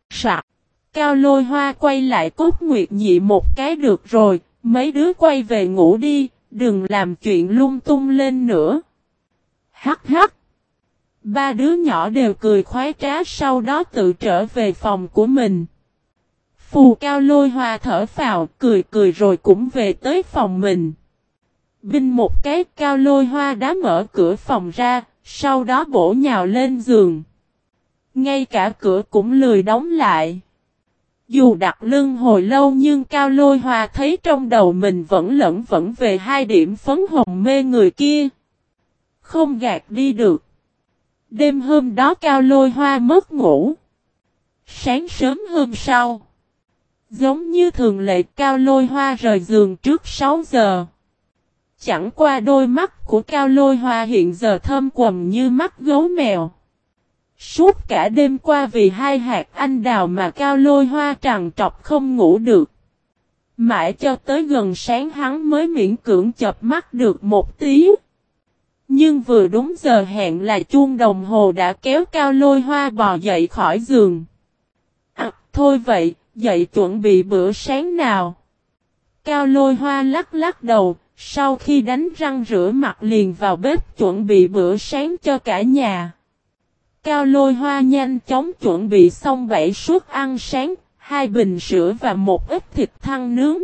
Sạc! Cao lôi hoa quay lại cốt nguyệt nhị một cái được rồi, mấy đứa quay về ngủ đi, đừng làm chuyện lung tung lên nữa. Hắc hắc! Ba đứa nhỏ đều cười khoái trá sau đó tự trở về phòng của mình. Phù cao lôi hoa thở phào, cười cười rồi cũng về tới phòng mình. Binh một cái cao lôi hoa đã mở cửa phòng ra, sau đó bổ nhào lên giường. Ngay cả cửa cũng lười đóng lại. Dù đặt lưng hồi lâu nhưng cao lôi hoa thấy trong đầu mình vẫn lẫn vẫn về hai điểm phấn hồng mê người kia. Không gạt đi được. Đêm hôm đó cao lôi hoa mất ngủ. Sáng sớm hôm sau. Giống như thường lệ cao lôi hoa rời giường trước 6 giờ. Chẳng qua đôi mắt của cao lôi hoa hiện giờ thơm quầm như mắt gấu mèo. Suốt cả đêm qua vì hai hạt anh đào mà cao lôi hoa trằn trọc không ngủ được. Mãi cho tới gần sáng hắn mới miễn cưỡng chập mắt được một tí. Nhưng vừa đúng giờ hẹn là chuông đồng hồ đã kéo cao lôi hoa bò dậy khỏi giường. À, thôi vậy, dậy chuẩn bị bữa sáng nào. Cao lôi hoa lắc lắc đầu, sau khi đánh răng rửa mặt liền vào bếp chuẩn bị bữa sáng cho cả nhà. Cao lôi hoa nhanh chóng chuẩn bị xong bảy suất ăn sáng, hai bình sữa và một ít thịt thăng nướng.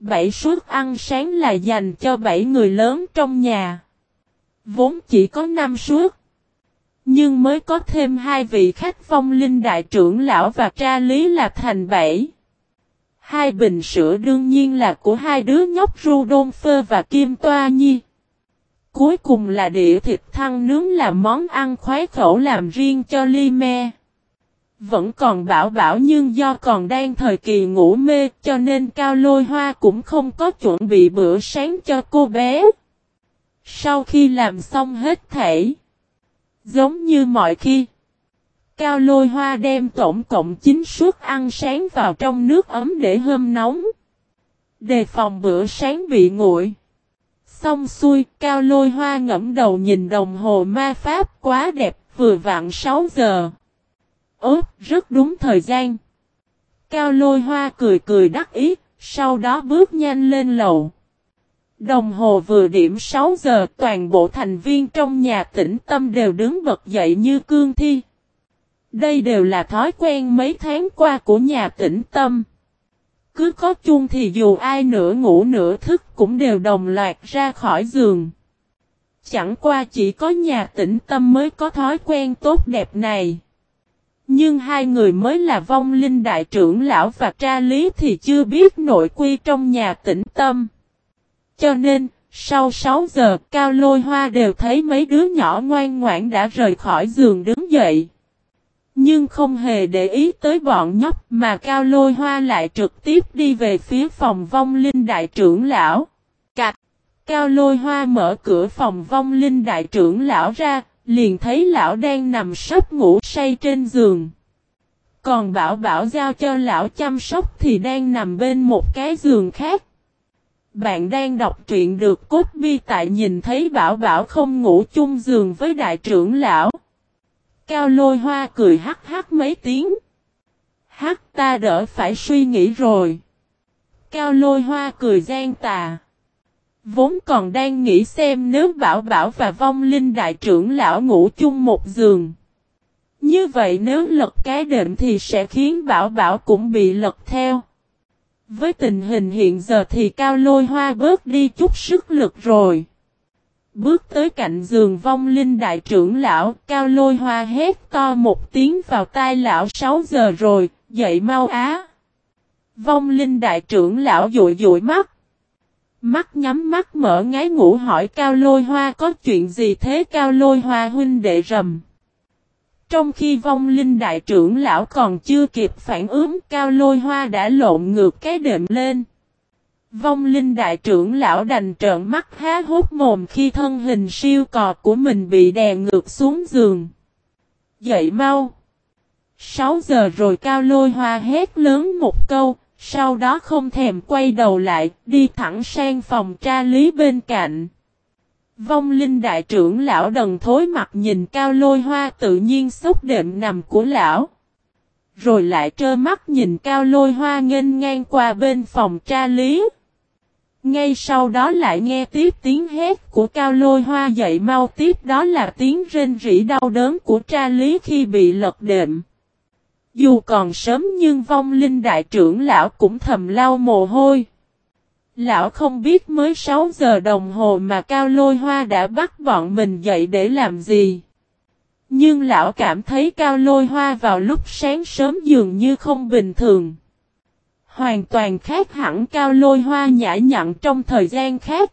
Bảy suất ăn sáng là dành cho bảy người lớn trong nhà. Vốn chỉ có năm suất. Nhưng mới có thêm hai vị khách phong linh đại trưởng lão và tra lý là thành bảy. Hai bình sữa đương nhiên là của hai đứa nhóc Rudolfo và Kim Toa Nhi. Cuối cùng là địa thịt thăng nướng là món ăn khoái khẩu làm riêng cho Ly Me. Vẫn còn bảo bảo nhưng do còn đang thời kỳ ngủ mê cho nên Cao Lôi Hoa cũng không có chuẩn bị bữa sáng cho cô bé. Sau khi làm xong hết thảy, giống như mọi khi, Cao Lôi Hoa đem tổng cộng 9 suất ăn sáng vào trong nước ấm để hâm nóng. Đề phòng bữa sáng bị nguội. Xong xuôi, Cao Lôi Hoa ngẫm đầu nhìn đồng hồ ma pháp quá đẹp, vừa vặn 6 giờ. Ốt, rất đúng thời gian. Cao Lôi Hoa cười cười đắc ý, sau đó bước nhanh lên lầu. Đồng hồ vừa điểm 6 giờ, toàn bộ thành viên trong nhà tĩnh tâm đều đứng bật dậy như cương thi. Đây đều là thói quen mấy tháng qua của nhà tĩnh tâm. Cứ có chung thì dù ai nửa ngủ nửa thức cũng đều đồng loạt ra khỏi giường. Chẳng qua chỉ có nhà tĩnh tâm mới có thói quen tốt đẹp này. Nhưng hai người mới là vong linh đại trưởng lão và tra lý thì chưa biết nội quy trong nhà tĩnh tâm. Cho nên, sau 6 giờ cao lôi hoa đều thấy mấy đứa nhỏ ngoan ngoãn đã rời khỏi giường đứng dậy. Nhưng không hề để ý tới bọn nhóc mà cao lôi hoa lại trực tiếp đi về phía phòng vong linh đại trưởng lão. Cạch! Cao lôi hoa mở cửa phòng vong linh đại trưởng lão ra, liền thấy lão đang nằm sấp ngủ say trên giường. Còn bảo bảo giao cho lão chăm sóc thì đang nằm bên một cái giường khác. Bạn đang đọc truyện được cốt bi tại nhìn thấy bảo bảo không ngủ chung giường với đại trưởng lão. Cao lôi hoa cười hắc hắc mấy tiếng. Hắc, ta đỡ phải suy nghĩ rồi. Cao lôi hoa cười gian tà. Vốn còn đang nghĩ xem nếu bảo bảo và vong linh đại trưởng lão ngủ chung một giường. Như vậy nếu lật cái đệm thì sẽ khiến bảo bảo cũng bị lật theo. Với tình hình hiện giờ thì cao lôi hoa bớt đi chút sức lực rồi. Bước tới cạnh giường vong linh đại trưởng lão, cao lôi hoa hét to một tiếng vào tai lão 6 giờ rồi, dậy mau á. Vong linh đại trưởng lão dụi dụi mắt. Mắt nhắm mắt mở ngái ngủ hỏi Cao Lôi Hoa có chuyện gì thế Cao Lôi Hoa huynh đệ rầm. Trong khi vong linh đại trưởng lão còn chưa kịp phản ứng Cao Lôi Hoa đã lộn ngược cái đệm lên. Vong linh đại trưởng lão đành trợn mắt há hốt mồm khi thân hình siêu cò của mình bị đè ngược xuống giường. Dậy mau! 6 giờ rồi cao lôi hoa hét lớn một câu, sau đó không thèm quay đầu lại, đi thẳng sang phòng tra lý bên cạnh. Vong linh đại trưởng lão đần thối mặt nhìn cao lôi hoa tự nhiên xúc đệm nằm của lão. Rồi lại trơ mắt nhìn cao lôi hoa nghênh ngang qua bên phòng tra lý. Ngay sau đó lại nghe tiếp tiếng hét của cao lôi hoa dậy mau tiếp đó là tiếng rên rỉ đau đớn của tra lý khi bị lật đệm. Dù còn sớm nhưng vong linh đại trưởng lão cũng thầm lau mồ hôi. Lão không biết mới 6 giờ đồng hồ mà cao lôi hoa đã bắt bọn mình dậy để làm gì. Nhưng lão cảm thấy cao lôi hoa vào lúc sáng sớm dường như không bình thường. Hoàn toàn khác hẳn cao lôi hoa nhã nhặn trong thời gian khác.